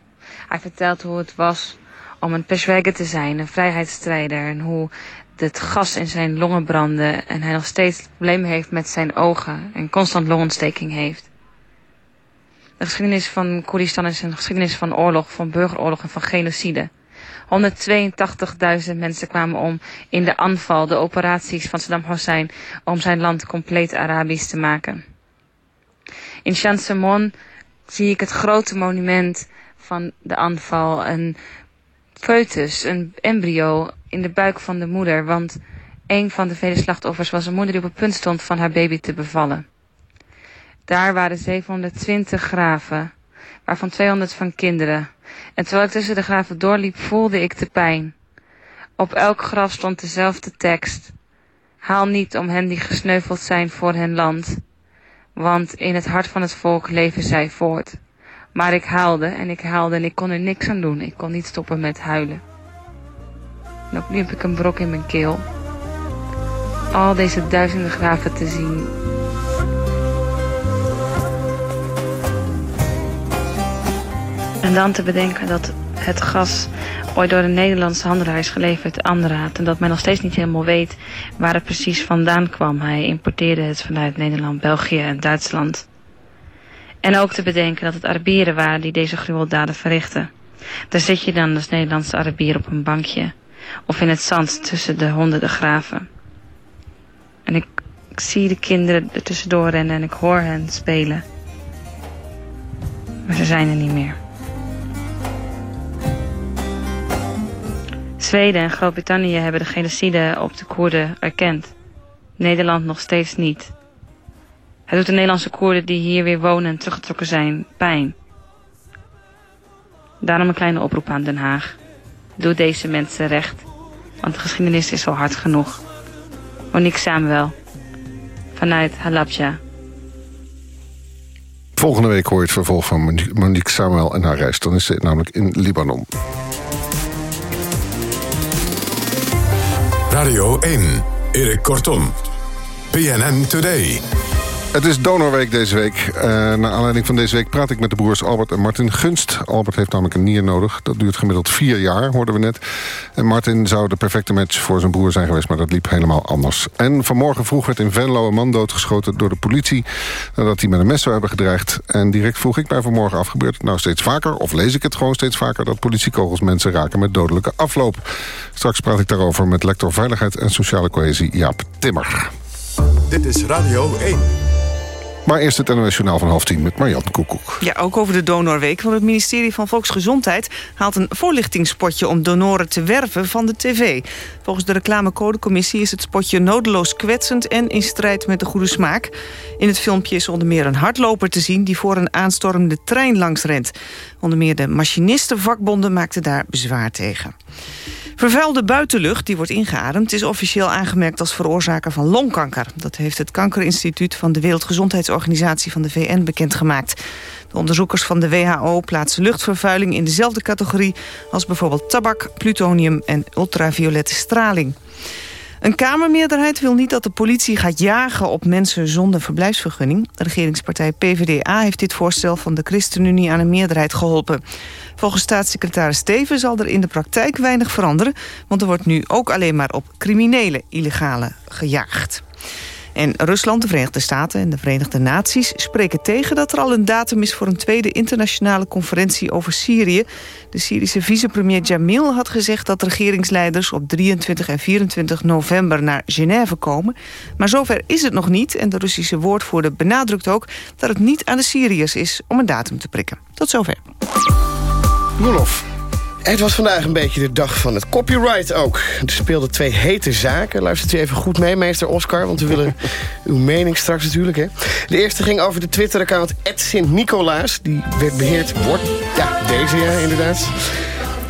Hij vertelt hoe het was om een peshmerga te zijn, een vrijheidsstrijder, en hoe het gas in zijn longen brandde en hij nog steeds problemen heeft met zijn ogen en constant longontsteking heeft. De geschiedenis van Koerdistan is een geschiedenis van oorlog, van burgeroorlog en van genocide. 182.000 mensen kwamen om in de aanval, de operaties van Saddam Hussein om zijn land compleet Arabisch te maken. In Chansemon zie ik het grote monument van de aanval, een foetus, een embryo in de buik van de moeder, want een van de vele slachtoffers was een moeder die op het punt stond van haar baby te bevallen. Daar waren 720 graven, waarvan 200 van kinderen. En terwijl ik tussen de graven doorliep, voelde ik de pijn. Op elk graf stond dezelfde tekst. Haal niet om hen die gesneuveld zijn voor hun land. Want in het hart van het volk leven zij voort. Maar ik haalde en ik haalde en ik kon er niks aan doen. Ik kon niet stoppen met huilen. En opnieuw heb ik een brok in mijn keel. Al deze duizenden graven te zien. En dan te bedenken dat het gas ooit door een Nederlandse handelaar is geleverd aan de Raad. En dat men nog steeds niet helemaal weet waar het precies vandaan kwam. Hij importeerde het vanuit Nederland, België en Duitsland. En ook te bedenken dat het Arabieren waren die deze gruweldaden verrichten. Daar zit je dan als Nederlandse Arabier op een bankje. Of in het zand tussen de honderden graven. En ik, ik zie de kinderen er tussendoor rennen en ik hoor hen spelen. Maar ze zijn er niet meer. Zweden en Groot-Brittannië hebben de genocide op de Koerden erkend. Nederland nog steeds niet. Het doet de Nederlandse Koerden die hier weer wonen en teruggetrokken zijn pijn. Daarom een kleine oproep aan Den Haag. Doe deze mensen recht, want de geschiedenis is al hard genoeg. Monique Samuel, vanuit Halabja. Volgende week hoor je het vervolg van Monique- Samuel en haar reis. Dan is ze namelijk in Libanon. Radio 1. Erik Kortom. PNN Today. Het is Donorweek deze week. Uh, naar aanleiding van deze week praat ik met de broers Albert en Martin Gunst. Albert heeft namelijk een nier nodig. Dat duurt gemiddeld vier jaar, hoorden we net. En Martin zou de perfecte match voor zijn broer zijn geweest... maar dat liep helemaal anders. En vanmorgen vroeg werd in Venlo een man doodgeschoten door de politie... nadat hij met een mes zou hebben gedreigd. En direct vroeg ik mij vanmorgen af, gebeurt het nou steeds vaker... of lees ik het gewoon steeds vaker... dat politiekogels mensen raken met dodelijke afloop. Straks praat ik daarover met lector Veiligheid en Sociale Cohesie Jaap Timmer. Dit is Radio 1. Maar eerst het NOS Journaal van half tien met Marjan Koekoek. Ja, ook over de Donorweek. Want het ministerie van Volksgezondheid haalt een voorlichtingspotje... om donoren te werven van de tv. Volgens de reclamecodecommissie is het spotje nodeloos kwetsend... en in strijd met de goede smaak. In het filmpje is onder meer een hardloper te zien... die voor een aanstormende trein langs rent. Onder meer de machinistenvakbonden maakten daar bezwaar tegen. Vervuilde buitenlucht die wordt ingeademd... is officieel aangemerkt als veroorzaker van longkanker. Dat heeft het Kankerinstituut van de Wereldgezondheidsorganisatie van de VN bekendgemaakt. De onderzoekers van de WHO plaatsen luchtvervuiling in dezelfde categorie... als bijvoorbeeld tabak, plutonium en ultraviolette straling. Een Kamermeerderheid wil niet dat de politie gaat jagen op mensen zonder verblijfsvergunning. De regeringspartij PvdA heeft dit voorstel van de ChristenUnie aan een meerderheid geholpen. Volgens staatssecretaris Steven zal er in de praktijk weinig veranderen... want er wordt nu ook alleen maar op criminele illegale gejaagd. En Rusland, de Verenigde Staten en de Verenigde Naties spreken tegen dat er al een datum is voor een tweede internationale conferentie over Syrië. De Syrische vicepremier Jamil had gezegd dat regeringsleiders op 23 en 24 november naar Genève komen. Maar zover is het nog niet en de Russische woordvoerder benadrukt ook dat het niet aan de Syriërs is om een datum te prikken. Tot zover. Het was vandaag een beetje de dag van het copyright ook. Er speelden twee hete zaken. Luistert u even goed mee, meester Oscar, want we willen uw mening straks natuurlijk. Hè. De eerste ging over de Twitter-account Sint-Nicolaas. Die werd beheerd, wordt, ja, deze ja, inderdaad.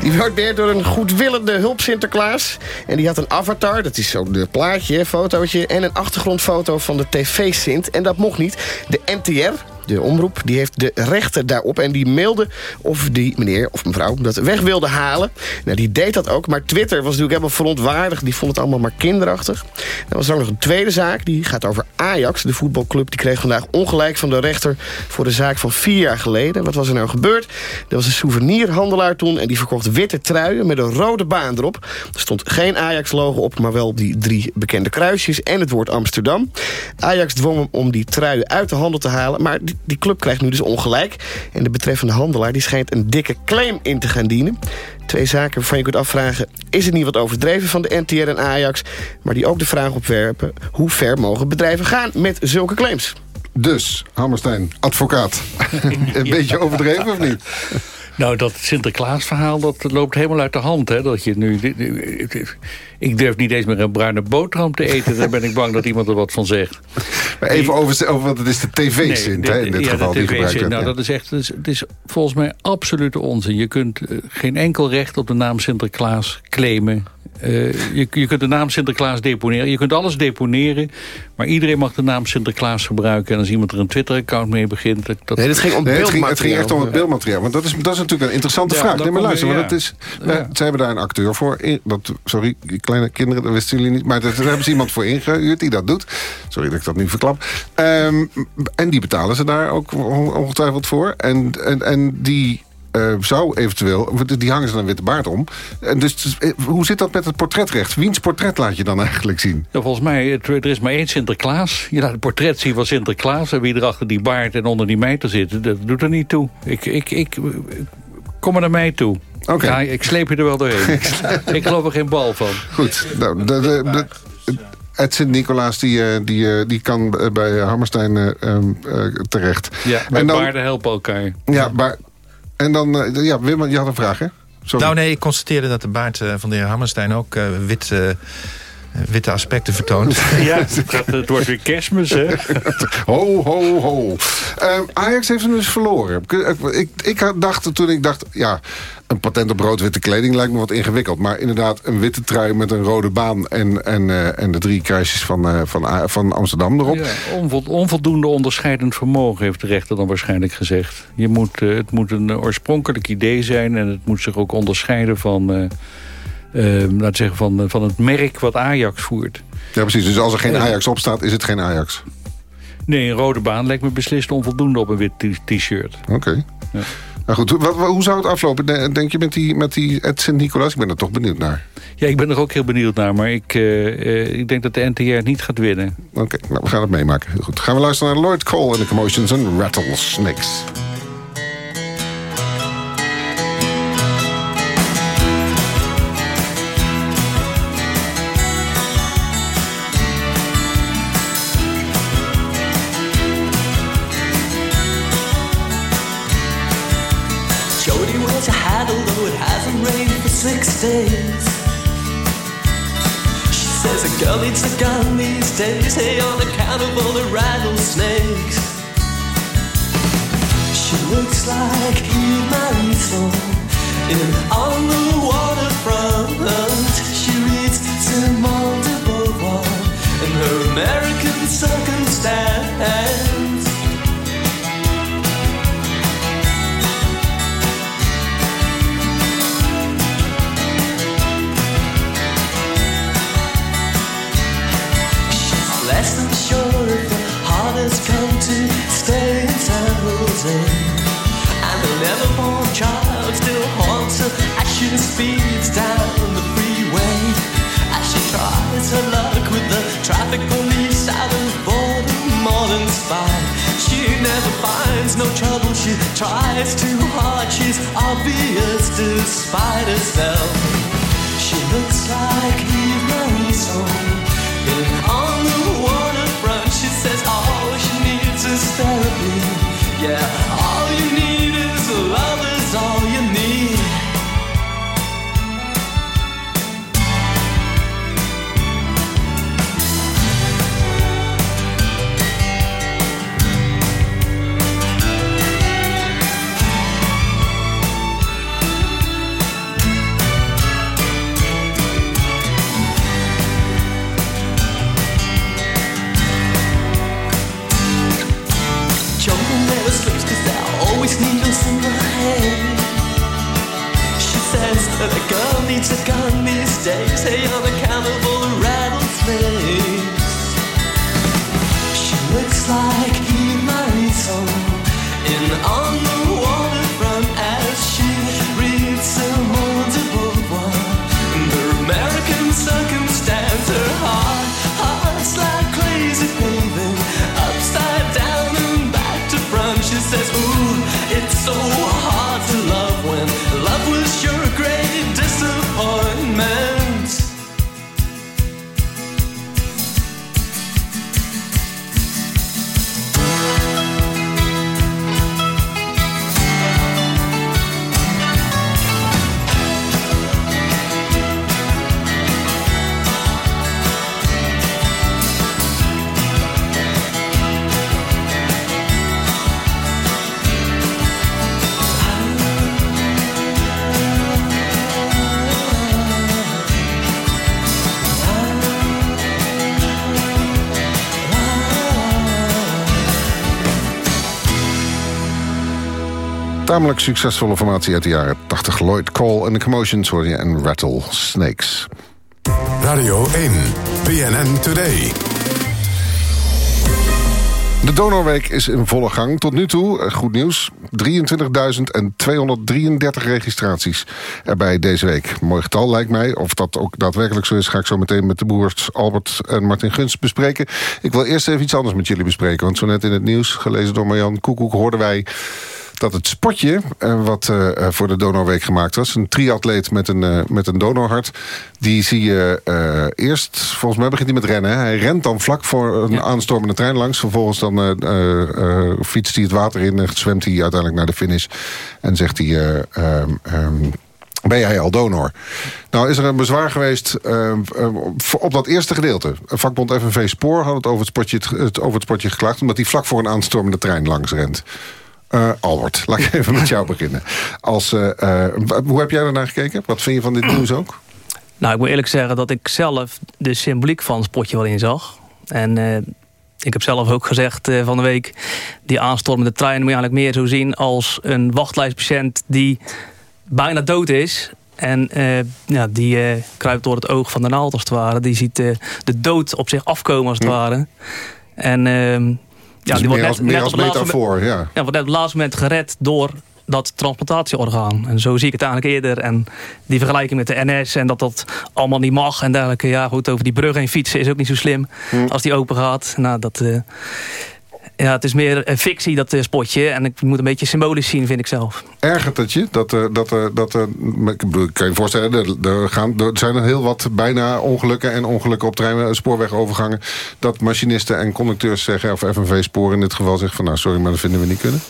Die werd beheerd door een goedwillende hulp Sinterklaas. En die had een avatar, dat is zo de plaatje, fotootje... en een achtergrondfoto van de tv-Sint. En dat mocht niet. De NTR, de omroep, die heeft de rechten daarop. En die mailde of die meneer of mevrouw dat weg wilde halen. Nou, die deed dat ook. Maar Twitter was natuurlijk helemaal verontwaardigd. Die vond het allemaal maar kinderachtig. Er was ook nog een tweede zaak. Die gaat over Ajax, de voetbalclub. Die kreeg vandaag ongelijk van de rechter voor de zaak van vier jaar geleden. Wat was er nou gebeurd? Er was een souvenirhandelaar toen. En die verkocht witte truien met een rode baan erop. Er stond geen Ajax-logo op, maar wel die drie bekende kruisjes. En het woord Amsterdam. Ajax dwong hem om die truien uit de handel te halen. Maar die, club krijgt nu dus ongelijk. En de betreffende handelaar die schijnt een dikke claim in te gaan dienen. Twee zaken waarvan je kunt afvragen... is het niet wat overdreven van de NTR en Ajax... maar die ook de vraag opwerpen... hoe ver mogen bedrijven gaan met zulke claims? Dus, Hammerstein, advocaat. een beetje overdreven of niet? Nou, dat Sinterklaas-verhaal dat loopt helemaal uit de hand. Hè? Dat je nu, ik durf niet eens meer een bruine boterham te eten. Daar ben ik bang dat iemand er wat van zegt. Maar even over, over wat het is de tv-sint Nee, in dit ja, geval. die gebruikt Nou, dat is echt, het is, het is volgens mij absolute onzin. Je kunt eh, geen enkel recht op de naam Sinterklaas claimen. Eh, je, je kunt de naam Sinterklaas deponeren. Je kunt alles deponeren. Maar iedereen mag de naam Sinterklaas gebruiken. En als iemand er een Twitter-account mee begint... Dat, dat... Nee, ging om Nee, het, ging, het beeldmateriaal. ging echt om het beeldmateriaal. Want dat is, dat is natuurlijk een interessante Ja, vraag. Nee, maar luister, want is, wij- ze hebben daar een acteur voor. In, dat, sorry, die kleine kinderen, dat wisten jullie niet. Maar daar hebben ze iemand voor ingehuurd die dat doet. Sorry dat ik dat nu verklap. Ehm, en die betalen ze daar ook on- ongetwijfeld voor. En, en, en die... eh, zou eventueel, want die hangen ze een witte baard om. En dus, eh, hoe zit dat met het portretrecht? Wiens portret laat je dan eigenlijk zien? Ja, volgens mij, er is maar één Sinterklaas. Je laat het portret zien van Sinterklaas. En wie er achter die baard en onder die mijter zit, dat doet er niet toe. Ik, ik, ik, kom maar naar mij toe. Oké. Ja, ik sleep je er wel doorheen. ik geloof er geen bal van. Goed, nou, de, de, de, Ed Sint-Nicolaas die, eh, die, die kan bij Hammerstein eh, ehm, eh, terecht. Ja, en dan, baarden helpen elkaar. Ja, maar, en dan, eh, ja, Wim, je had een vraag, hè? Sorry. Nou nee, ik constateerde dat de baard eh, van de heer Hammerstein ook eh, wit, witte aspecten vertoont. Ja, het, wordt weer kerstmis, hè? Ho, ho, ho. Ehm, Ajax heeft hem dus verloren. Ik, ik, ik dacht toen ik dacht, ja, een patent op rood-witte kleding lijkt me wat ingewikkeld. Maar inderdaad, een witte trui met een rode baan en, en, eh, en de drie kruisjes van, eh, van, van Amsterdam erop. Ja, onvol- onvoldoende onderscheidend vermogen, heeft de rechter dan waarschijnlijk gezegd. Je moet, eh, het moet een oorspronkelijk idee zijn en het moet zich ook onderscheiden van, eh, eh, laat zeggen van, van het merk wat Ajax voert. Ja, precies. Dus als er geen Ajax op staat, is het geen Ajax. Nee, een rode baan lijkt me beslist onvoldoende op een wit t-shirt. Oké. Ja. Nou goed, wat, hoe zou het aflopen, de- denk je, met die, met die Ed Sint-Nicolaas? Ik ben er toch benieuwd naar. Ja, ik ben er ook heel benieuwd naar, maar ik, eh, eh, ik denk dat de NTR het niet gaat winnen. Oké, nou, we gaan het meemaken. Heel goed. Gaan we luisteren naar Lloyd Cole en de Commotions en Rattlesnakes. Days. She says a girl needs a gun these days, hey, on account of all the rattlesnakes. She looks like Eve Marisol in On the Waterfront. She reads Simone de Beauvoir in her American circumstance. She speeds down the freeway. As she tries her luck with the traffic police out of in spite. She never finds no trouble, she tries too hard. She's obvious despite herself. She looks like Eve Marisol. On the waterfront, she says all she needs is therapy. Yeah, all you need is love Tamelijk succesvolle formatie uit de jaren 80. Lloyd Cole en de Commotions hoor je en Rattlesnakes. Radio 1, BNN Today. De Donorweek is in volle gang. Tot nu toe, eh, goed nieuws, 23.233 registraties erbij deze week. Mooi getal lijkt mij. Of dat ook daadwerkelijk zo is, ga ik zo meteen met de broers Albert en Martin Guns bespreken. Ik wil eerst even iets anders met jullie bespreken. Want zo net in het nieuws, gelezen door Marjan Koekoek, hoorden wij dat het spotje eh, wat eh, eh, voor de Donorweek gemaakt was... een triatleet met een, met een donorhart... die zie je eerst... volgens mij begint hij met rennen. hè. Hij rent dan vlak voor een aanstormende trein langs. Vervolgens dan fietst hij het water in... en zwemt hij uiteindelijk naar de finish. En zegt hij... eh, ehm, ehm, ben jij al donor? Nou is er een bezwaar geweest eh, eh, voor- op dat eerste gedeelte. Vakbond FNV Spoor had het over het, spotje, het, over het spotje geklaagd... omdat hij vlak voor een aanstormende trein langs rent. Eh, Albert, laat ik even met jou beginnen. Als, eh, eh, hoe heb jij daarnaar gekeken? Wat vind je van dit nieuws ook? Nou, ik moet eerlijk zeggen dat ik zelf de symboliek van het spotje wel inzag. En eh, ik heb zelf ook gezegd van de week... die aanstormende trein moet je eigenlijk meer zo zien als een wachtlijstpatiënt... die bijna dood is... En ja, die kruipt door het oog van de naald als het ware. Die ziet de dood op zich afkomen als het ware. En ehm, Dus die wordt als- meer als metafoor, moment- ja. wordt net op het laatste moment gered door dat transplantatieorgaan. En zo zie ik het eigenlijk eerder. En die vergelijking met de NS en dat dat allemaal niet mag en dergelijke. Ja, goed, over die brug heen fietsen is ook niet zo slim Hm. als die open gaat. Nou, dat... eh, ja, het is meer een fictie, dat eh, spotje. En ik moet een beetje symbolisch zien, vind ik zelf. Ergert het je? Dat, er- dat, dat, ik kan je voorstellen, er, er, gaan, er zijn er heel wat bijna ongelukken en ongelukken op trein, spoorwegovergangen. Dat machinisten en conducteurs zeggen, of FNV-sporen in dit geval zeggen van nou sorry, maar dat vinden we niet kunnen.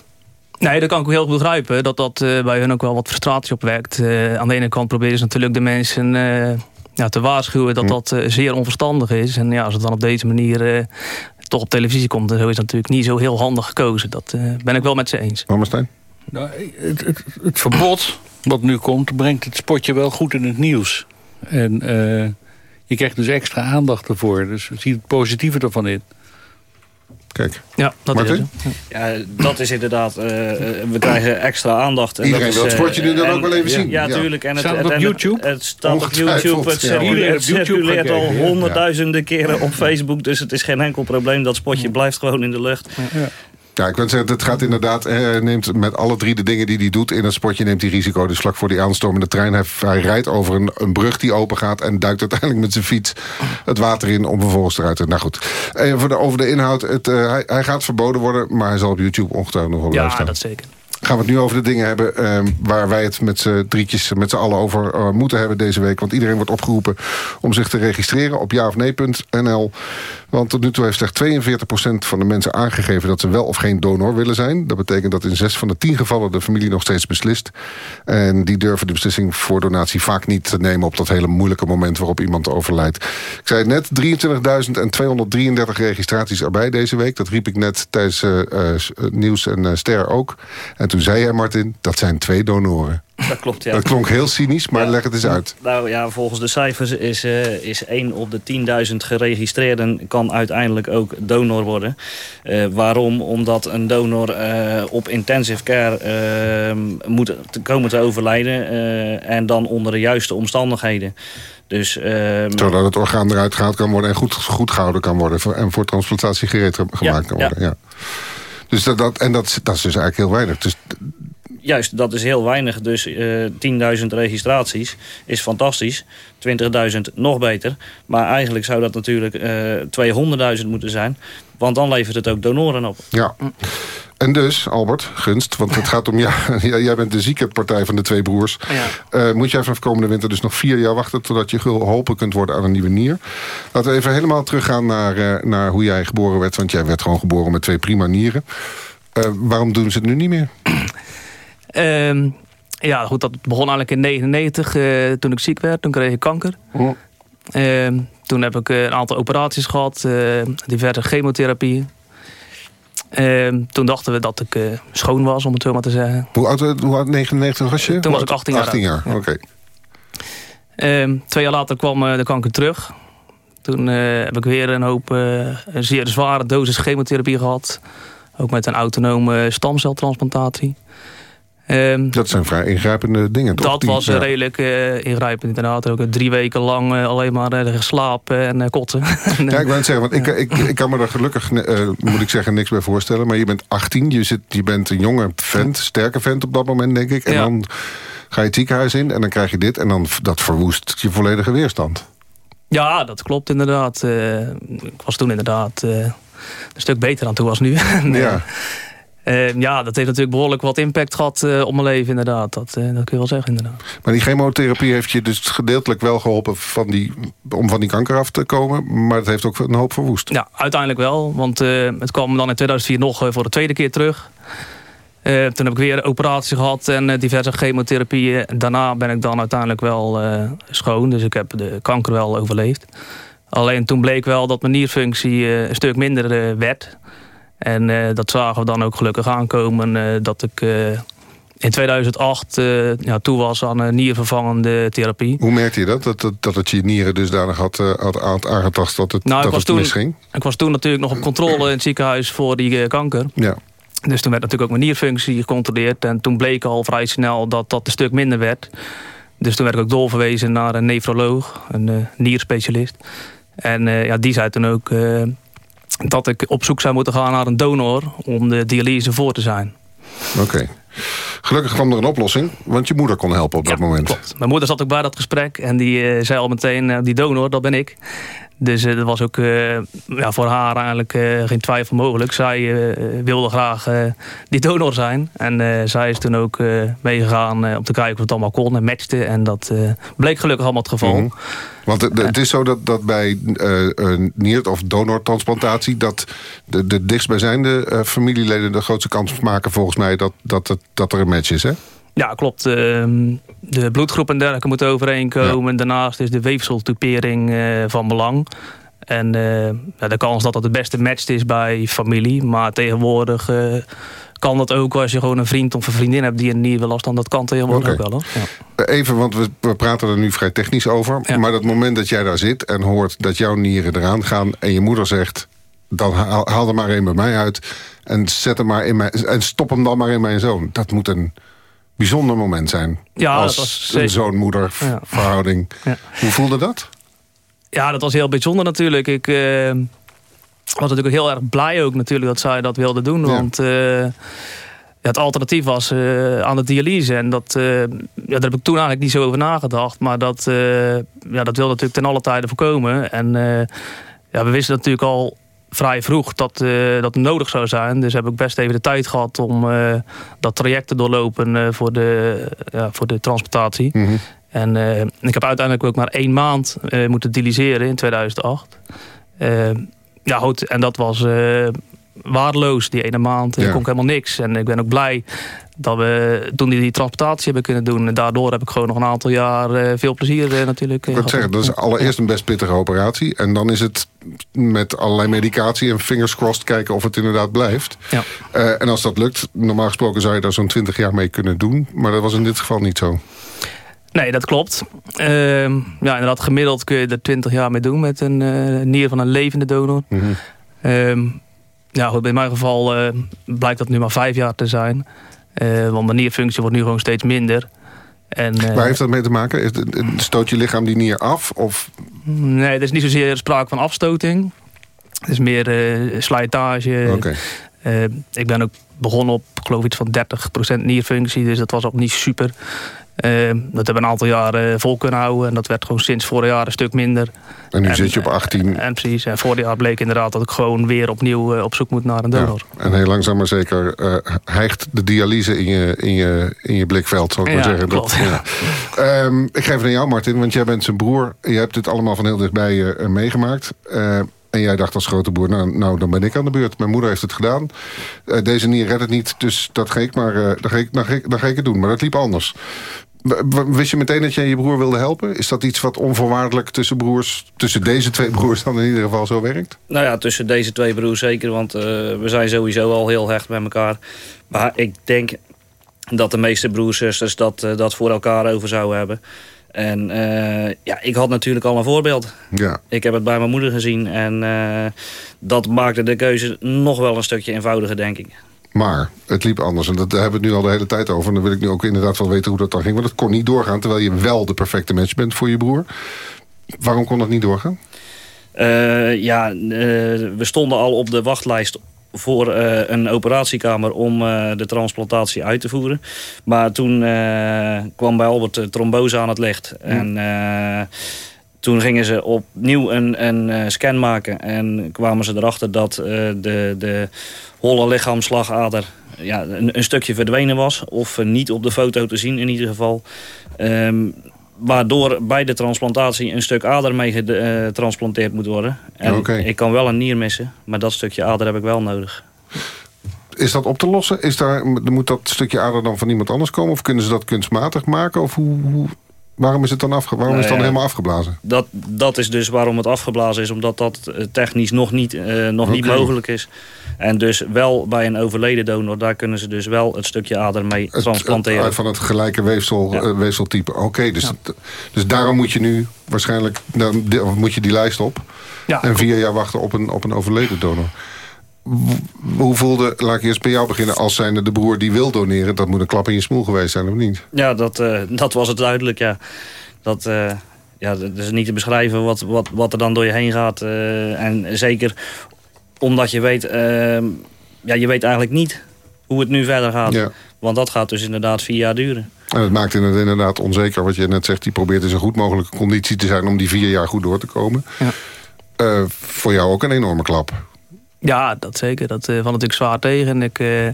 Nee, dat kan ik ook heel goed begrijpen. Dat dat eh, bij hun ook wel wat frustratie opwekt. Eh, aan de ene kant proberen ze natuurlijk de mensen eh, ja, te waarschuwen... dat dat eh, zeer onverstandig is. En ja, als het dan op deze manier eh, toch op televisie komt... dan zo is dat natuurlijk niet zo heel handig gekozen. Dat eh, ben ik wel met ze eens. Marstijn? Nou, het, het, het verbod wat nu komt, brengt het spotje wel goed in het nieuws. En eh, je krijgt dus extra aandacht ervoor. Dus zie het positieve ervan in. Kijk. Ja, dat Martin? is het. Ja, dat is inderdaad. eh, eh, we krijgen extra aandacht. En Iedereen dat wil het eh, sportje nu dan ook wel even ja, zien. Ja, Ja. tuurlijk. En het, Staat het op en YouTube? Het, staat op YouTube. Het ja. circuleert, al ja. honderdduizenden keren op Facebook. Dus het is geen enkel probleem. Dat spotje blijft gewoon in de lucht. Ja, ik wil zeggen, het gaat inderdaad, eh, hij neemt met alle drie de dingen die hij doet in het spotje, neemt hij risico. Dus vlak voor die aanstormende trein, hij, hij rijdt over een, een brug die open gaat en duikt uiteindelijk met zijn fiets het water in om vervolgens eruit te... Nou goed, even de, over de inhoud. Het, eh, hij, hij gaat verboden worden, maar hij zal op YouTube ongetwijfeld nog wel blijven Ja, dat zeker. Gaan we het nu over de dingen hebben eh, waar wij het met z'n drietjes, met z'n allen over eh, moeten hebben deze week. Want iedereen wordt opgeroepen om zich te registreren op jaofnee.nl. Want tot nu toe heeft slechts 42% van de mensen aangegeven dat ze wel of geen donor willen zijn. Dat betekent dat in zes van de tien gevallen de familie nog steeds beslist. En die durven de beslissing voor donatie vaak niet te nemen op dat hele moeilijke moment waarop iemand overlijdt. Ik zei net, 23.233 registraties erbij deze week. Dat riep ik net tijdens eh, Nieuws en Ster ook. En toen zei jij, Martin, dat zijn twee donoren. Dat klopt, ja. Dat klonk heel cynisch, maar leg het eens uit. Nou ja, volgens de cijfers is, eh is 1 op de 10.000 geregistreerden... kan uiteindelijk ook donor worden. Eh, waarom? Omdat een donor eh, op intensive care moet te komen te overlijden... en dan onder de juiste omstandigheden. Dus, ehm, Zodat het orgaan eruit gehaald kan worden en goed, goed gehouden kan worden. voor- En voor transplantatie gereed ge- gemaakt kan ja. worden. Ja. Dus dat, dat, en dat, dat is dus eigenlijk heel weinig. Dus Juist, dat is heel weinig. Dus eh 10.000 registraties is fantastisch. 20.000 nog beter. Maar eigenlijk zou dat natuurlijk eh 200.000 moeten zijn. Want dan levert het ook donoren op. Ja. En dus, Albert, gunst, want het gaat om jou. Ja, jij bent de zieke partij van de twee broers. Eh, moet jij vanaf komende winter dus nog vier jaar wachten... totdat je geholpen kunt worden aan een nieuwe nier. Laten we even helemaal teruggaan naar, eh, naar hoe jij geboren werd. Want jij werd gewoon geboren met twee prima nieren. Eh, waarom doen ze het nu niet meer? Ehm, ja, goed, dat begon eigenlijk in 99 eh, toen ik ziek werd. Toen kreeg ik kanker. Ehm, toen heb ik eh, een aantal operaties gehad, eh, diverse chemotherapieën. Ehm, toen dachten we dat ik schoon was, om het zo maar te zeggen. Hoe oud, hoe oud 99 was je? Toen was ik 18 jaar 18 jaar. Ja. oké. Twee jaar later kwam de kanker terug. Toen heb ik weer een hoop een zeer zware dosis chemotherapie gehad. Ook met een autonome stamceltransplantatie. Ehm, Dat zijn vrij ingrijpende dingen, toch? dat Die- was ja. redelijk eh, ingrijpend inderdaad. Ook drie weken lang eh, alleen maar eh, geslapen en eh, kotsen. Ja, ik wou het zeggen, want ik, ik, ik kan me er gelukkig, moet ik zeggen, niks bij voorstellen. Maar je bent 18, je, zit, je bent een jonge vent, sterke vent op dat moment, denk ik. En Ja. dan ga je het ziekenhuis in en dan krijg je dit. En dan dat verwoest je volledige weerstand. Ja, dat klopt inderdaad. Ik was toen inderdaad een stuk beter aan toe als nu. Ja. Eh, ja, dat heeft natuurlijk behoorlijk wat impact gehad eh, op mijn leven inderdaad. Dat, eh, dat kun je wel zeggen inderdaad. Maar die chemotherapie heeft je dus gedeeltelijk wel geholpen van die, om van die kanker af te komen. Maar het heeft ook een hoop verwoest. Ja, uiteindelijk wel. Want eh, het kwam dan in 2004 nog voor de tweede keer terug. Toen heb ik weer een operatie gehad en diverse chemotherapieën. Daarna ben ik dan uiteindelijk wel schoon. Dus ik heb de kanker wel overleefd. Alleen toen bleek wel dat mijn nierfunctie een stuk minder werd. En eh, dat zagen we dan ook gelukkig aankomen. eh, dat ik eh, in 2008 eh, ja, toe was aan een niervervangende therapie. Hoe merkte je dat? Dat, dat, dat het je nieren dusdanig had, had, had aangetast dat het, Nou, dat ik was, het toen, misging? ik was toen natuurlijk nog op controle in het ziekenhuis voor die kanker. Ja. Dus toen werd natuurlijk ook mijn nierfunctie gecontroleerd. En toen bleek al vrij snel dat dat een stuk minder werd. Dus toen werd ik ook doorverwezen naar een nefroloog, een nierspecialist. En ja, die zei toen ook... dat ik op zoek zou moeten gaan naar een donor om de dialyse voor te zijn. Oké. Gelukkig kwam er een oplossing, want je moeder kon helpen op dat moment. Mijn moeder zat ook bij dat gesprek en die eh, zei al meteen, eh, die donor, dat ben ik. Dus eh, dat was ook eh, ja, voor haar eigenlijk eh, geen twijfel mogelijk. Zij wilde graag die donor zijn. En zij is toen ook meegegaan om te kijken of het allemaal kon en matchte. En dat bleek gelukkig allemaal het geval. Mhm. Want het, is zo dat, dat bij eh, een nier- of donortransplantatie... dat de, de dichtstbijzijnde familieleden de grootste kans maken... volgens mij dat, dat, het- dat er een match is, hè? Ja, klopt. Ehm, de bloedgroep en dergelijke moeten overeenkomen. Daarnaast is de weefseltypering eh, van belang. En ja, de kans dat dat het beste matcht is bij familie. Maar tegenwoordig eh, kan dat ook als je gewoon een vriend of een vriendin hebt die een nier wil afstand. Dat kan tegenwoordig Oké. ook wel. Hoor. Ja. Even, want we, we praten er nu vrij technisch over. Maar dat moment dat jij daar zit en hoort dat jouw nieren eraan gaan... en je moeder zegt, dan haal, haal er maar een bij mij uit... en, zet hem maar in mijn, en stop hem dan maar in mijn zoon. Dat moet een bijzonder moment zijn. Ja, als zeker. zoon-moeder Ja. verhouding. Hoe voelde dat? Ja, dat was heel bijzonder natuurlijk. Ik eh, was natuurlijk heel erg blij ook natuurlijk dat zij dat wilde doen. Want eh, ja, het alternatief was eh, aan de dialyse. En dat, ja, daar heb ik toen eigenlijk niet zo over nagedacht. Maar dat, ja, dat wilde natuurlijk ten alle tijde voorkomen. En ja, we wisten natuurlijk al vrij vroeg dat uh, dat nodig zou zijn. Dus heb ik best even de tijd gehad om uh, dat traject te doorlopen uh, voor, de, ja, voor de transplantatie. Mhm. Mm -hmm. En ik heb uiteindelijk ook maar één maand moeten dialyseren in 2008. Uh, ja, goed, en dat was waardeloos, die ene maand. Ja. kon ik helemaal niks. En ik ben ook blij dat we toen die, die transplantatie hebben kunnen doen. En daardoor heb ik gewoon nog een aantal jaar uh, veel plezier uh, natuurlijk. Ik wil zeggen, dat is allereerst een best pittige operatie. En dan is het met allerlei medicatie en fingers crossed kijken of het inderdaad blijft. Ja. Uh, en als dat lukt, normaal gesproken zou je daar zo'n 20 jaar mee kunnen doen. Maar dat was in dit geval niet zo. Nee, dat klopt. Uh, ja, inderdaad, gemiddeld kun je er 20 jaar mee doen met een nier van een levende donor. Mhm. Mm -hmm. Ja, goed, in mijn geval uh, blijkt dat nu maar vijf jaar te zijn. Uh, want de nierfunctie wordt nu gewoon steeds minder. En, uh, Waar heeft dat mee te maken? Is stoot je lichaam die nier af? Of? Nee, er is niet zozeer sprake van afstoting. Het is meer slijtage. Okay. ik ben ook begonnen op, ik geloof iets van 30% nierfunctie. Dus dat was ook niet super. Uh, dat hebben we een aantal jaren vol kunnen houden. En dat werd gewoon sinds vorig jaar een stuk minder. En nu en, zit je op 18. En, en, precies. En vorig jaar bleek inderdaad dat ik gewoon weer opnieuw uh, op zoek moet naar een donor. Ja, en heel langzaam maar zeker uh, hijgt de dialyse in je, in je, in je blikveld, zou ik ja, maar zeggen. Klopt, dat, ja. um, ik geef het aan jou, Martin, want jij bent zijn broer. Je hebt dit allemaal van heel dichtbij meegemaakt. En jij dacht als grote broer, nou, nou, dan ben ik aan de beurt. Mijn moeder heeft het gedaan. Uh, deze nier redt het niet, dus dat ga ik maar, uh, dan, ga ik, dan, ga ik, dan ga ik het doen. Maar dat liep anders. Wist je meteen dat je je broer wilde helpen? Is dat iets wat onvoorwaardelijk tussen broers, tussen deze twee broers dan in ieder geval zo werkt? Nou ja, tussen deze twee broers zeker, want uh, we zijn sowieso al heel hecht bij elkaar. Maar ik denk dat de meeste broers zusters dat, uh, dat voor elkaar over zouden hebben. En uh, ja, ik had natuurlijk al een voorbeeld. Ja. Ik heb het bij mijn moeder gezien en dat maakte de keuze nog wel een stukje eenvoudiger, denk ik. Maar het liep anders en dat, daar hebben we het nu al de hele tijd over. En dan wil ik nu ook inderdaad wel weten hoe dat dan ging. Want het kon niet doorgaan terwijl je wel de perfecte match bent voor je broer. Waarom kon dat niet doorgaan? Uh, ja, we stonden al op de wachtlijst voor uh, een operatiekamer om uh, de transplantatie uit te voeren. Maar toen uh, kwam bij Albert de trombose aan het licht. En toen gingen ze opnieuw een, een scan maken. En kwamen ze erachter dat de, de holle lichaamslagader ja, een, een, stukje verdwenen was. Of niet op de foto te zien in ieder geval. Um, waardoor bij de transplantatie een stuk ader mee getransplanteerd moet worden. En okay. ik kan wel een nier missen, maar dat stukje ader heb ik wel nodig. Is dat op te lossen? Is daar, moet dat stukje ader dan van iemand anders komen? Of kunnen ze dat kunstmatig maken? Of hoe, hoe waarom is het dan, afge, waarom nou, is het dan ja, helemaal afgeblazen? Dat, dat is dus waarom het afgeblazen is. Omdat dat technisch nog niet, uh, nog okay. niet mogelijk is. En dus wel bij een overleden donor, daar kunnen ze dus wel het stukje ader mee het, transplanteren. Het, van het gelijke weefsel, ja. uh, weefseltype. Oké, okay, dus, ja. dus daarom moet je nu waarschijnlijk dan, moet je die lijst op. Ja, en vier jaar wachten op een, op een overleden donor. Hoe voelde, laat ik eerst bij jou beginnen, als zijnde de broer die wil doneren... dat moet een klap in je smoel geweest zijn, of niet? Ja, dat, uh, dat was het duidelijk, ja. Dat, uh, ja, dat is niet te beschrijven wat, wat, wat er dan door je heen gaat. Uh, en zeker omdat je weet, ehm, ja, je weet eigenlijk niet hoe het nu verder gaat. Ja. Want dat gaat dus inderdaad vier jaar duren. En het maakt het inderdaad onzeker wat je net zegt. Die probeert in zo goed mogelijke conditie te zijn... om die vier jaar goed door te komen. Eh, voor jou ook een enorme klap. Ja, dat zeker. Dat uh, valt natuurlijk zwaar tegen. Ik, uh,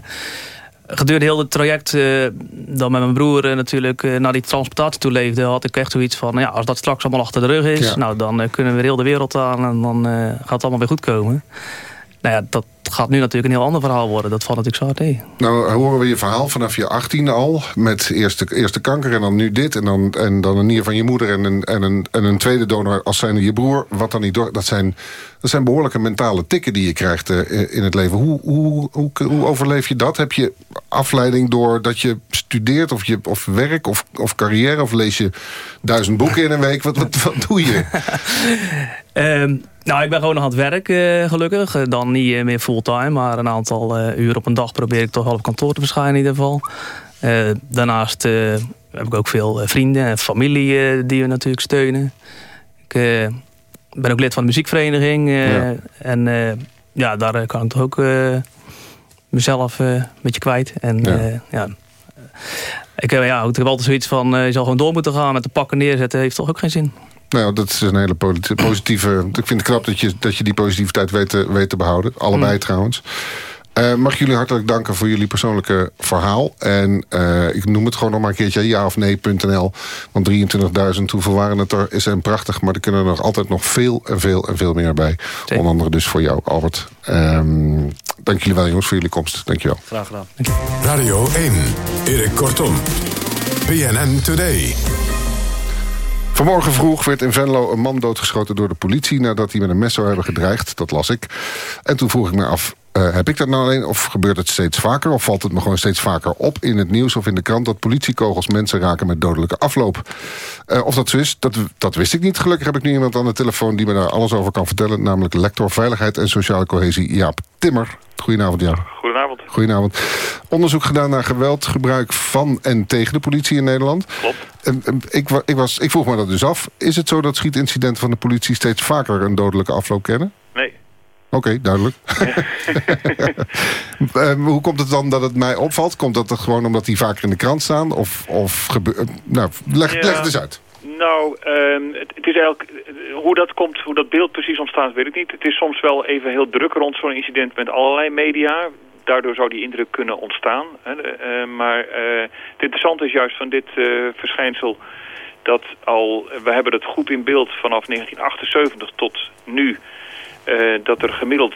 gedurende heel het traject uh, dat met mijn broer natuurlijk naar die transportatie toe leefde... had ik echt zoiets van, ja, als dat straks allemaal achter de rug is... Ja. Nou, dan kunnen we heel de wereld aan en dan gaat het allemaal weer goed komen. Nou ja, dat gaat nu natuurlijk een heel ander verhaal worden. Dat valt natuurlijk zwaar tegen. Nou horen we je verhaal vanaf je achttiende al. Met eerst de, eerst de kanker en dan nu dit. En dan, en dan een nier van je moeder en een, en een, en een tweede donor als zijnde je broer. Wat dan niet door. Dat zijn, dat zijn behoorlijke mentale tikken die je krijgt uh, in het leven. Hoe, hoe, hoe, hoe overleef je dat? Heb je afleiding door dat je studeert of, je, of werk of, of carrière? Of lees je duizend boeken in een week? Wat, wat, wat doe je? um, nou, ik ben gewoon nog aan het werk, uh, gelukkig. Uh, dan niet uh, meer fulltime, maar een aantal uur op een dag probeer ik toch wel op kantoor te verschijnen in ieder geval. daarnaast heb ik ook veel vrienden en familie die we natuurlijk steunen. Ik ben ook lid van de muziekvereniging. Ja. En ja, daar kan ik toch ook mezelf een beetje kwijt. En ja, ja ik, ja, ik heb altijd zoiets van, je zal gewoon door moeten gaan met de pakken neerzetten. heeft toch ook geen zin. Nou, dat is een hele positieve... ik vind het knap dat je, dat je die positiviteit weet te, weet te behouden. Allebei mm. trouwens. Uh, mag ik jullie hartelijk danken voor jullie persoonlijke verhaal. En uh, ik noem het gewoon nog maar een keertje ja of nee.nl. Want 23.000, hoeveel waren het er? Is en prachtig, maar er kunnen er nog altijd nog veel en veel en veel meer bij. Zeker. Onder andere dus voor jou, Albert. Um, dank jullie wel, jongens, voor jullie komst. Dank je wel. Graag gedaan. Radio 1, Erik Kortom. BNN Today. Vanmorgen vroeg werd in Venlo een man doodgeschoten door de politie... nadat hij met een mes zou hebben gedreigd. Dat las ik. En toen vroeg ik me af, uh, heb ik dat nou alleen of gebeurt het steeds vaker? Of valt het me gewoon steeds vaker op in het nieuws of in de krant... dat politiekogels mensen raken met dodelijke afloop? Uh, of dat zo is, dat, dat wist ik niet. Gelukkig heb ik nu iemand aan de telefoon die me daar alles over kan vertellen... namelijk lector Veiligheid en Sociale Cohesie Jaap Timmer. Goedenavond, Jaap. Goedenavond. Goedenavond. Onderzoek gedaan naar geweldgebruik van en tegen de politie in Nederland. Klopt. En, en, ik, ik, was, ik vroeg me dat dus af. Is het zo dat schietincidenten van de politie steeds vaker een dodelijke afloop kennen? Oké, okay, duidelijk. um, hoe komt het dan dat het mij opvalt? Komt dat gewoon omdat die vaker in de krant staan? Of, of nou, leg, ja. leg het eens uit. Nou, um, het, het, is eigenlijk, hoe dat komt, hoe dat beeld precies ontstaat, weet ik niet. Het is soms wel even heel druk rond zo'n incident met allerlei media. Daardoor zou die indruk kunnen ontstaan. Hè. Uh, maar uh, het interessante is juist van dit uh, verschijnsel dat al, we hebben het goed in beeld vanaf 1978 tot nu, dat er gemiddeld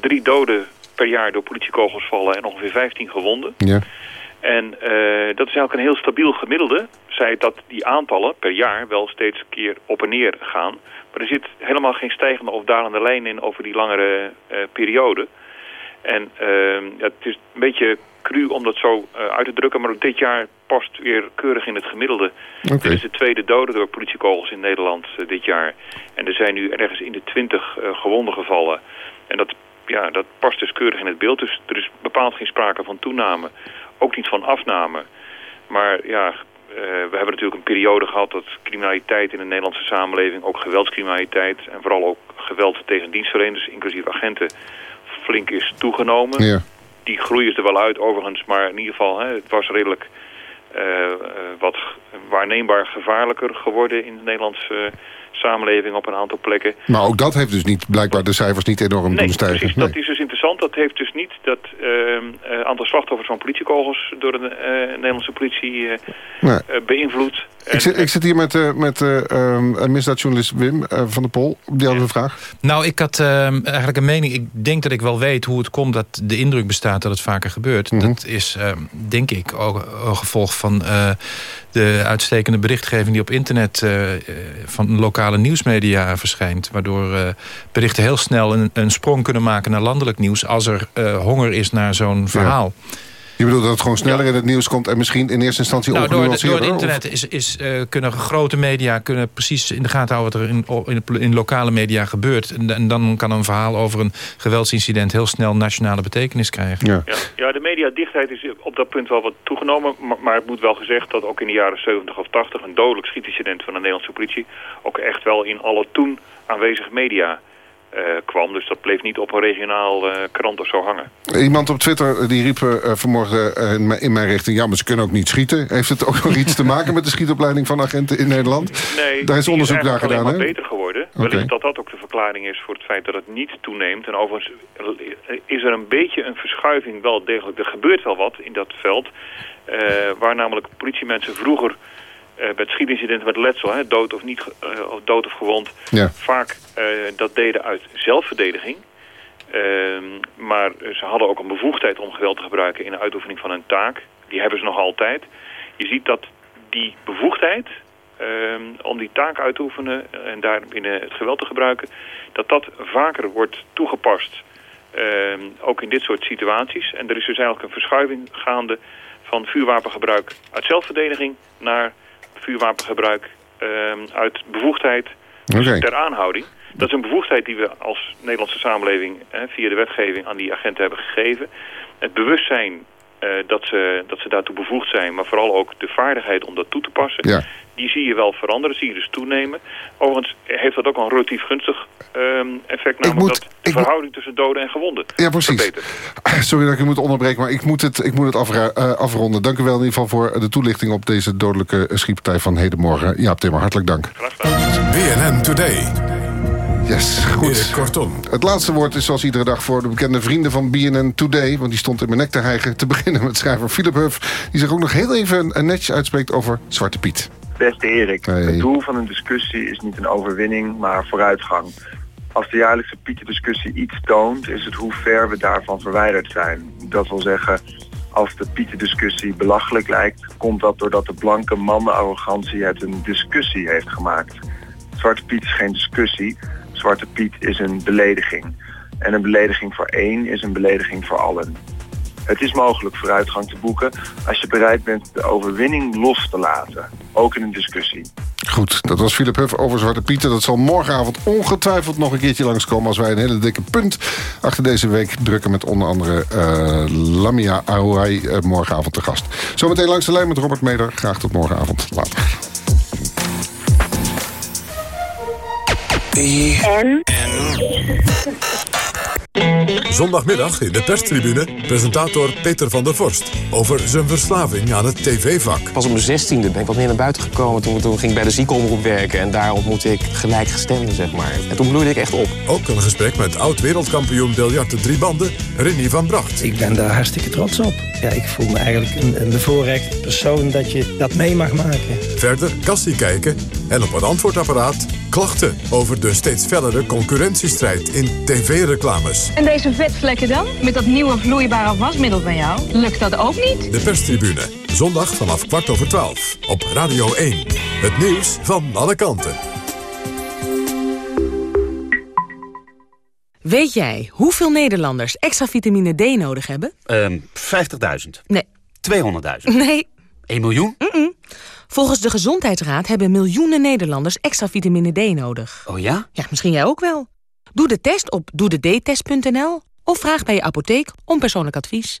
drie doden per jaar door politiekogels vallen en ongeveer 15 gewonden. Ja. En uh, dat is eigenlijk een heel stabiel gemiddelde. Zij dat die aantallen per jaar wel steeds een keer op en neer gaan. Maar er zit helemaal geen stijgende of dalende lijn in over die langere uh, periode. En uh, ja, het is een beetje cru om dat zo uh, uit te drukken. Maar ook dit jaar past weer keurig in het gemiddelde. Okay. Dit is de tweede dode door politiekogels in Nederland dit jaar. En er zijn nu ergens in de twintig gewonden gevallen. En dat, ja, dat past dus keurig in het beeld. Dus er is bepaald geen sprake van toename ook niet van afname. Maar ja, we hebben natuurlijk een periode gehad dat criminaliteit in de Nederlandse samenleving, ook geweldscriminaliteit en vooral ook geweld tegen dienstverleners, inclusief agenten, flink is toegenomen. Ja. Die groei is er wel uit overigens, maar in ieder geval, hè, het was redelijk wat waarneembaar gevaarlijker geworden in de Nederlandse samenleving op een aantal plekken. Maar ook dat heeft dus niet, blijkbaar de cijfers niet enorm nee, doen stijgen. Precies, nee, dat is dus interessant. Dat heeft dus niet dat uh, aantal slachtoffers van politiekogels door de uh, Nederlandse politie uh, nee. beïnvloed. Ik zit, ik zit hier met, uh, met uh, um, misdaadjournalist Wim uh, van der Pol. Die had een vraag. Nou, ik had ehm, eigenlijk een mening. Ik denk dat ik wel weet hoe het komt dat de indruk bestaat dat het vaker gebeurt. Mhm. Mm -hmm. Dat is, ehm, denk ik, ook een gevolg van de uitstekende berichtgeving die op internet van lokale nieuwsmedia verschijnt. Waardoor berichten heel snel een, een, sprong kunnen maken naar landelijk nieuws als er honger is naar zo'n verhaal. Ja. Je bedoelt dat het gewoon sneller ja. in het nieuws komt... en misschien in eerste instantie nou, door, de, door het of? internet is, is, uh, kunnen grote media kunnen precies in de gaten houden... wat er in, in, in lokale media gebeurt. En, en, dan kan een verhaal over een geweldsincident... heel snel nationale betekenis krijgen. Ja, ja, ja de mediadichtheid is op dat punt wel wat toegenomen. Maar, maar het moet wel gezegd dat ook in de jaren 70 of 80... een dodelijk schietincident van de Nederlandse politie... ook echt wel in alle toen aanwezige media eh, kwam. Dus dat bleef niet op een regionaal eh, krant of zo hangen. Iemand op Twitter eh, die riep eh, vanmorgen eh, in mijn- in mijn richting... ja, maar ze kunnen ook niet schieten. Heeft het ook nog iets te maken met de schietopleiding van agenten in Nederland? Nee, Daar is onderzoek naar gedaan, hè? beter geworden. Oké. Wellicht dat dat ook de verklaring is voor het feit dat het niet toeneemt. En overigens is er een beetje een verschuiving wel degelijk. Er gebeurt wel wat in dat veld. eh, waar namelijk politiemensen vroeger eh, bij het schietincident met letsel, hè, dood, of niet, eh, dood of gewond, Ja. vaak eh, dat deden uit zelfverdediging. Ehm, maar ze hadden ook een bevoegdheid om geweld te gebruiken in de uitoefening van hun taak. Die hebben ze nog altijd. Je ziet dat die bevoegdheid ehm, om die taak uit te oefenen en daarbinnen het geweld te gebruiken, dat dat vaker wordt toegepast. Ehm, ook in dit soort situaties. En er is dus eigenlijk een verschuiving gaande van vuurwapengebruik uit zelfverdediging naar vuurwapengebruik ehm, uit bevoegdheid Oké. ter aanhouding. Dat is een bevoegdheid die we als Nederlandse samenleving hè, via de wetgeving aan die agenten hebben gegeven. Het bewustzijn eh, dat, ze, dat ze daartoe bevoegd zijn, maar vooral ook de vaardigheid om dat toe te passen. Ja. Die zie je wel veranderen, zie je dus toenemen. Overigens heeft dat ook een relatief gunstig ehm, effect, namelijk moet- dat de verhouding tussen doden en gewonden Ja, precies. Sorry dat ik u moet onderbreken, maar ik moet het, ik moet het afra- eh, afronden. Dank u wel in ieder geval voor de toelichting op deze dodelijke eh, schietpartij van hedenmorgen. Jaap Timmer, hartelijk dank. BNN Today. Yes, goed. Het laatste woord is zoals iedere dag voor de bekende vrienden van BNN Today. Want die stond in mijn nek te hijgen. Te beginnen met schrijver Philip Huff. Die zich ook nog heel even eh, netjes uitspreekt over Zwarte Piet. Beste Erik, Hey. het doel van een discussie is niet een overwinning, maar vooruitgang. Als de jaarlijkse Pieten-discussie iets toont, is het hoe ver we daarvan verwijderd zijn. Dat wil zeggen, als de Pieten-discussie belachelijk lijkt, komt dat doordat de blanke mannenarrogantie het een discussie heeft gemaakt. Zwarte Piet is geen discussie, Zwarte Piet is een belediging. En een belediging voor één is een belediging voor allen. Het is mogelijk vooruitgang te boeken als je bereid bent de overwinning los te laten, ook in een discussie. Goed, dat was Philip Huff over Zwarte Pieten. Dat zal morgenavond ongetwijfeld nog een keertje langskomen... als wij een hele dikke punt achter deze week drukken... met onder andere eh, Lamia Aouai eh, morgenavond te gast. Zometeen langs de lijn met Robert Meder. Graag tot morgenavond. Later. Zondagmiddag in de perstribune presentator Peter van der Vorst... over zijn verslaving aan het tv-vak. Pas op mijn zestiende ben ik wat meer naar buiten gekomen. Toen, toen ging ik bij de ziekenomroep werken. En daar ontmoette ik gelijkgestemden, zeg maar. En toen bloeide ik echt op. Ook een gesprek met oud-wereldkampioen biljart de drie banden, Rinnie van Bracht. Ik ben daar hartstikke trots op. Ja, ik voel me eigenlijk een, een bevoorrecht persoon dat je dat mee mag maken. Verder kassie kijken en op het antwoordapparaat klachten... over de steeds fellere concurrentiestrijd in tv-reclames. En deze vetvlekken dan? Met dat nieuwe vloeibare wasmiddel van jou? Lukt dat ook niet? De perstribune, zondag vanaf kwart over twaalf. Op Radio 1. Het nieuws van alle kanten. Weet jij hoeveel Nederlanders extra vitamine D nodig hebben? Ehm 50.000. Nee. 200.000. Nee. 1 miljoen? Mm-mm. Volgens de Gezondheidsraad hebben miljoenen Nederlanders extra vitamine D nodig. Oh ja? Ja, misschien jij ook wel. Doe de test op doedetest.nl of vraag bij je apotheek om persoonlijk advies.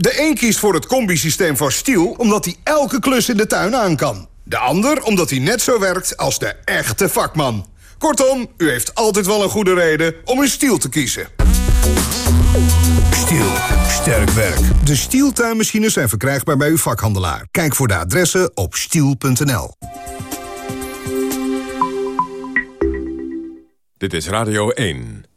De een kiest voor het combi-systeem van Stiel omdat hij elke klus in de tuin aan kan. De ander omdat hij net zo werkt als de echte vakman. Kortom, u heeft altijd wel een goede reden om een Stiel te kiezen. Stiel. Sterk werk. De Stiel tuinmachines zijn verkrijgbaar bij uw vakhandelaar. Kijk voor de adressen op stiel.nl. Dit is Radio 1.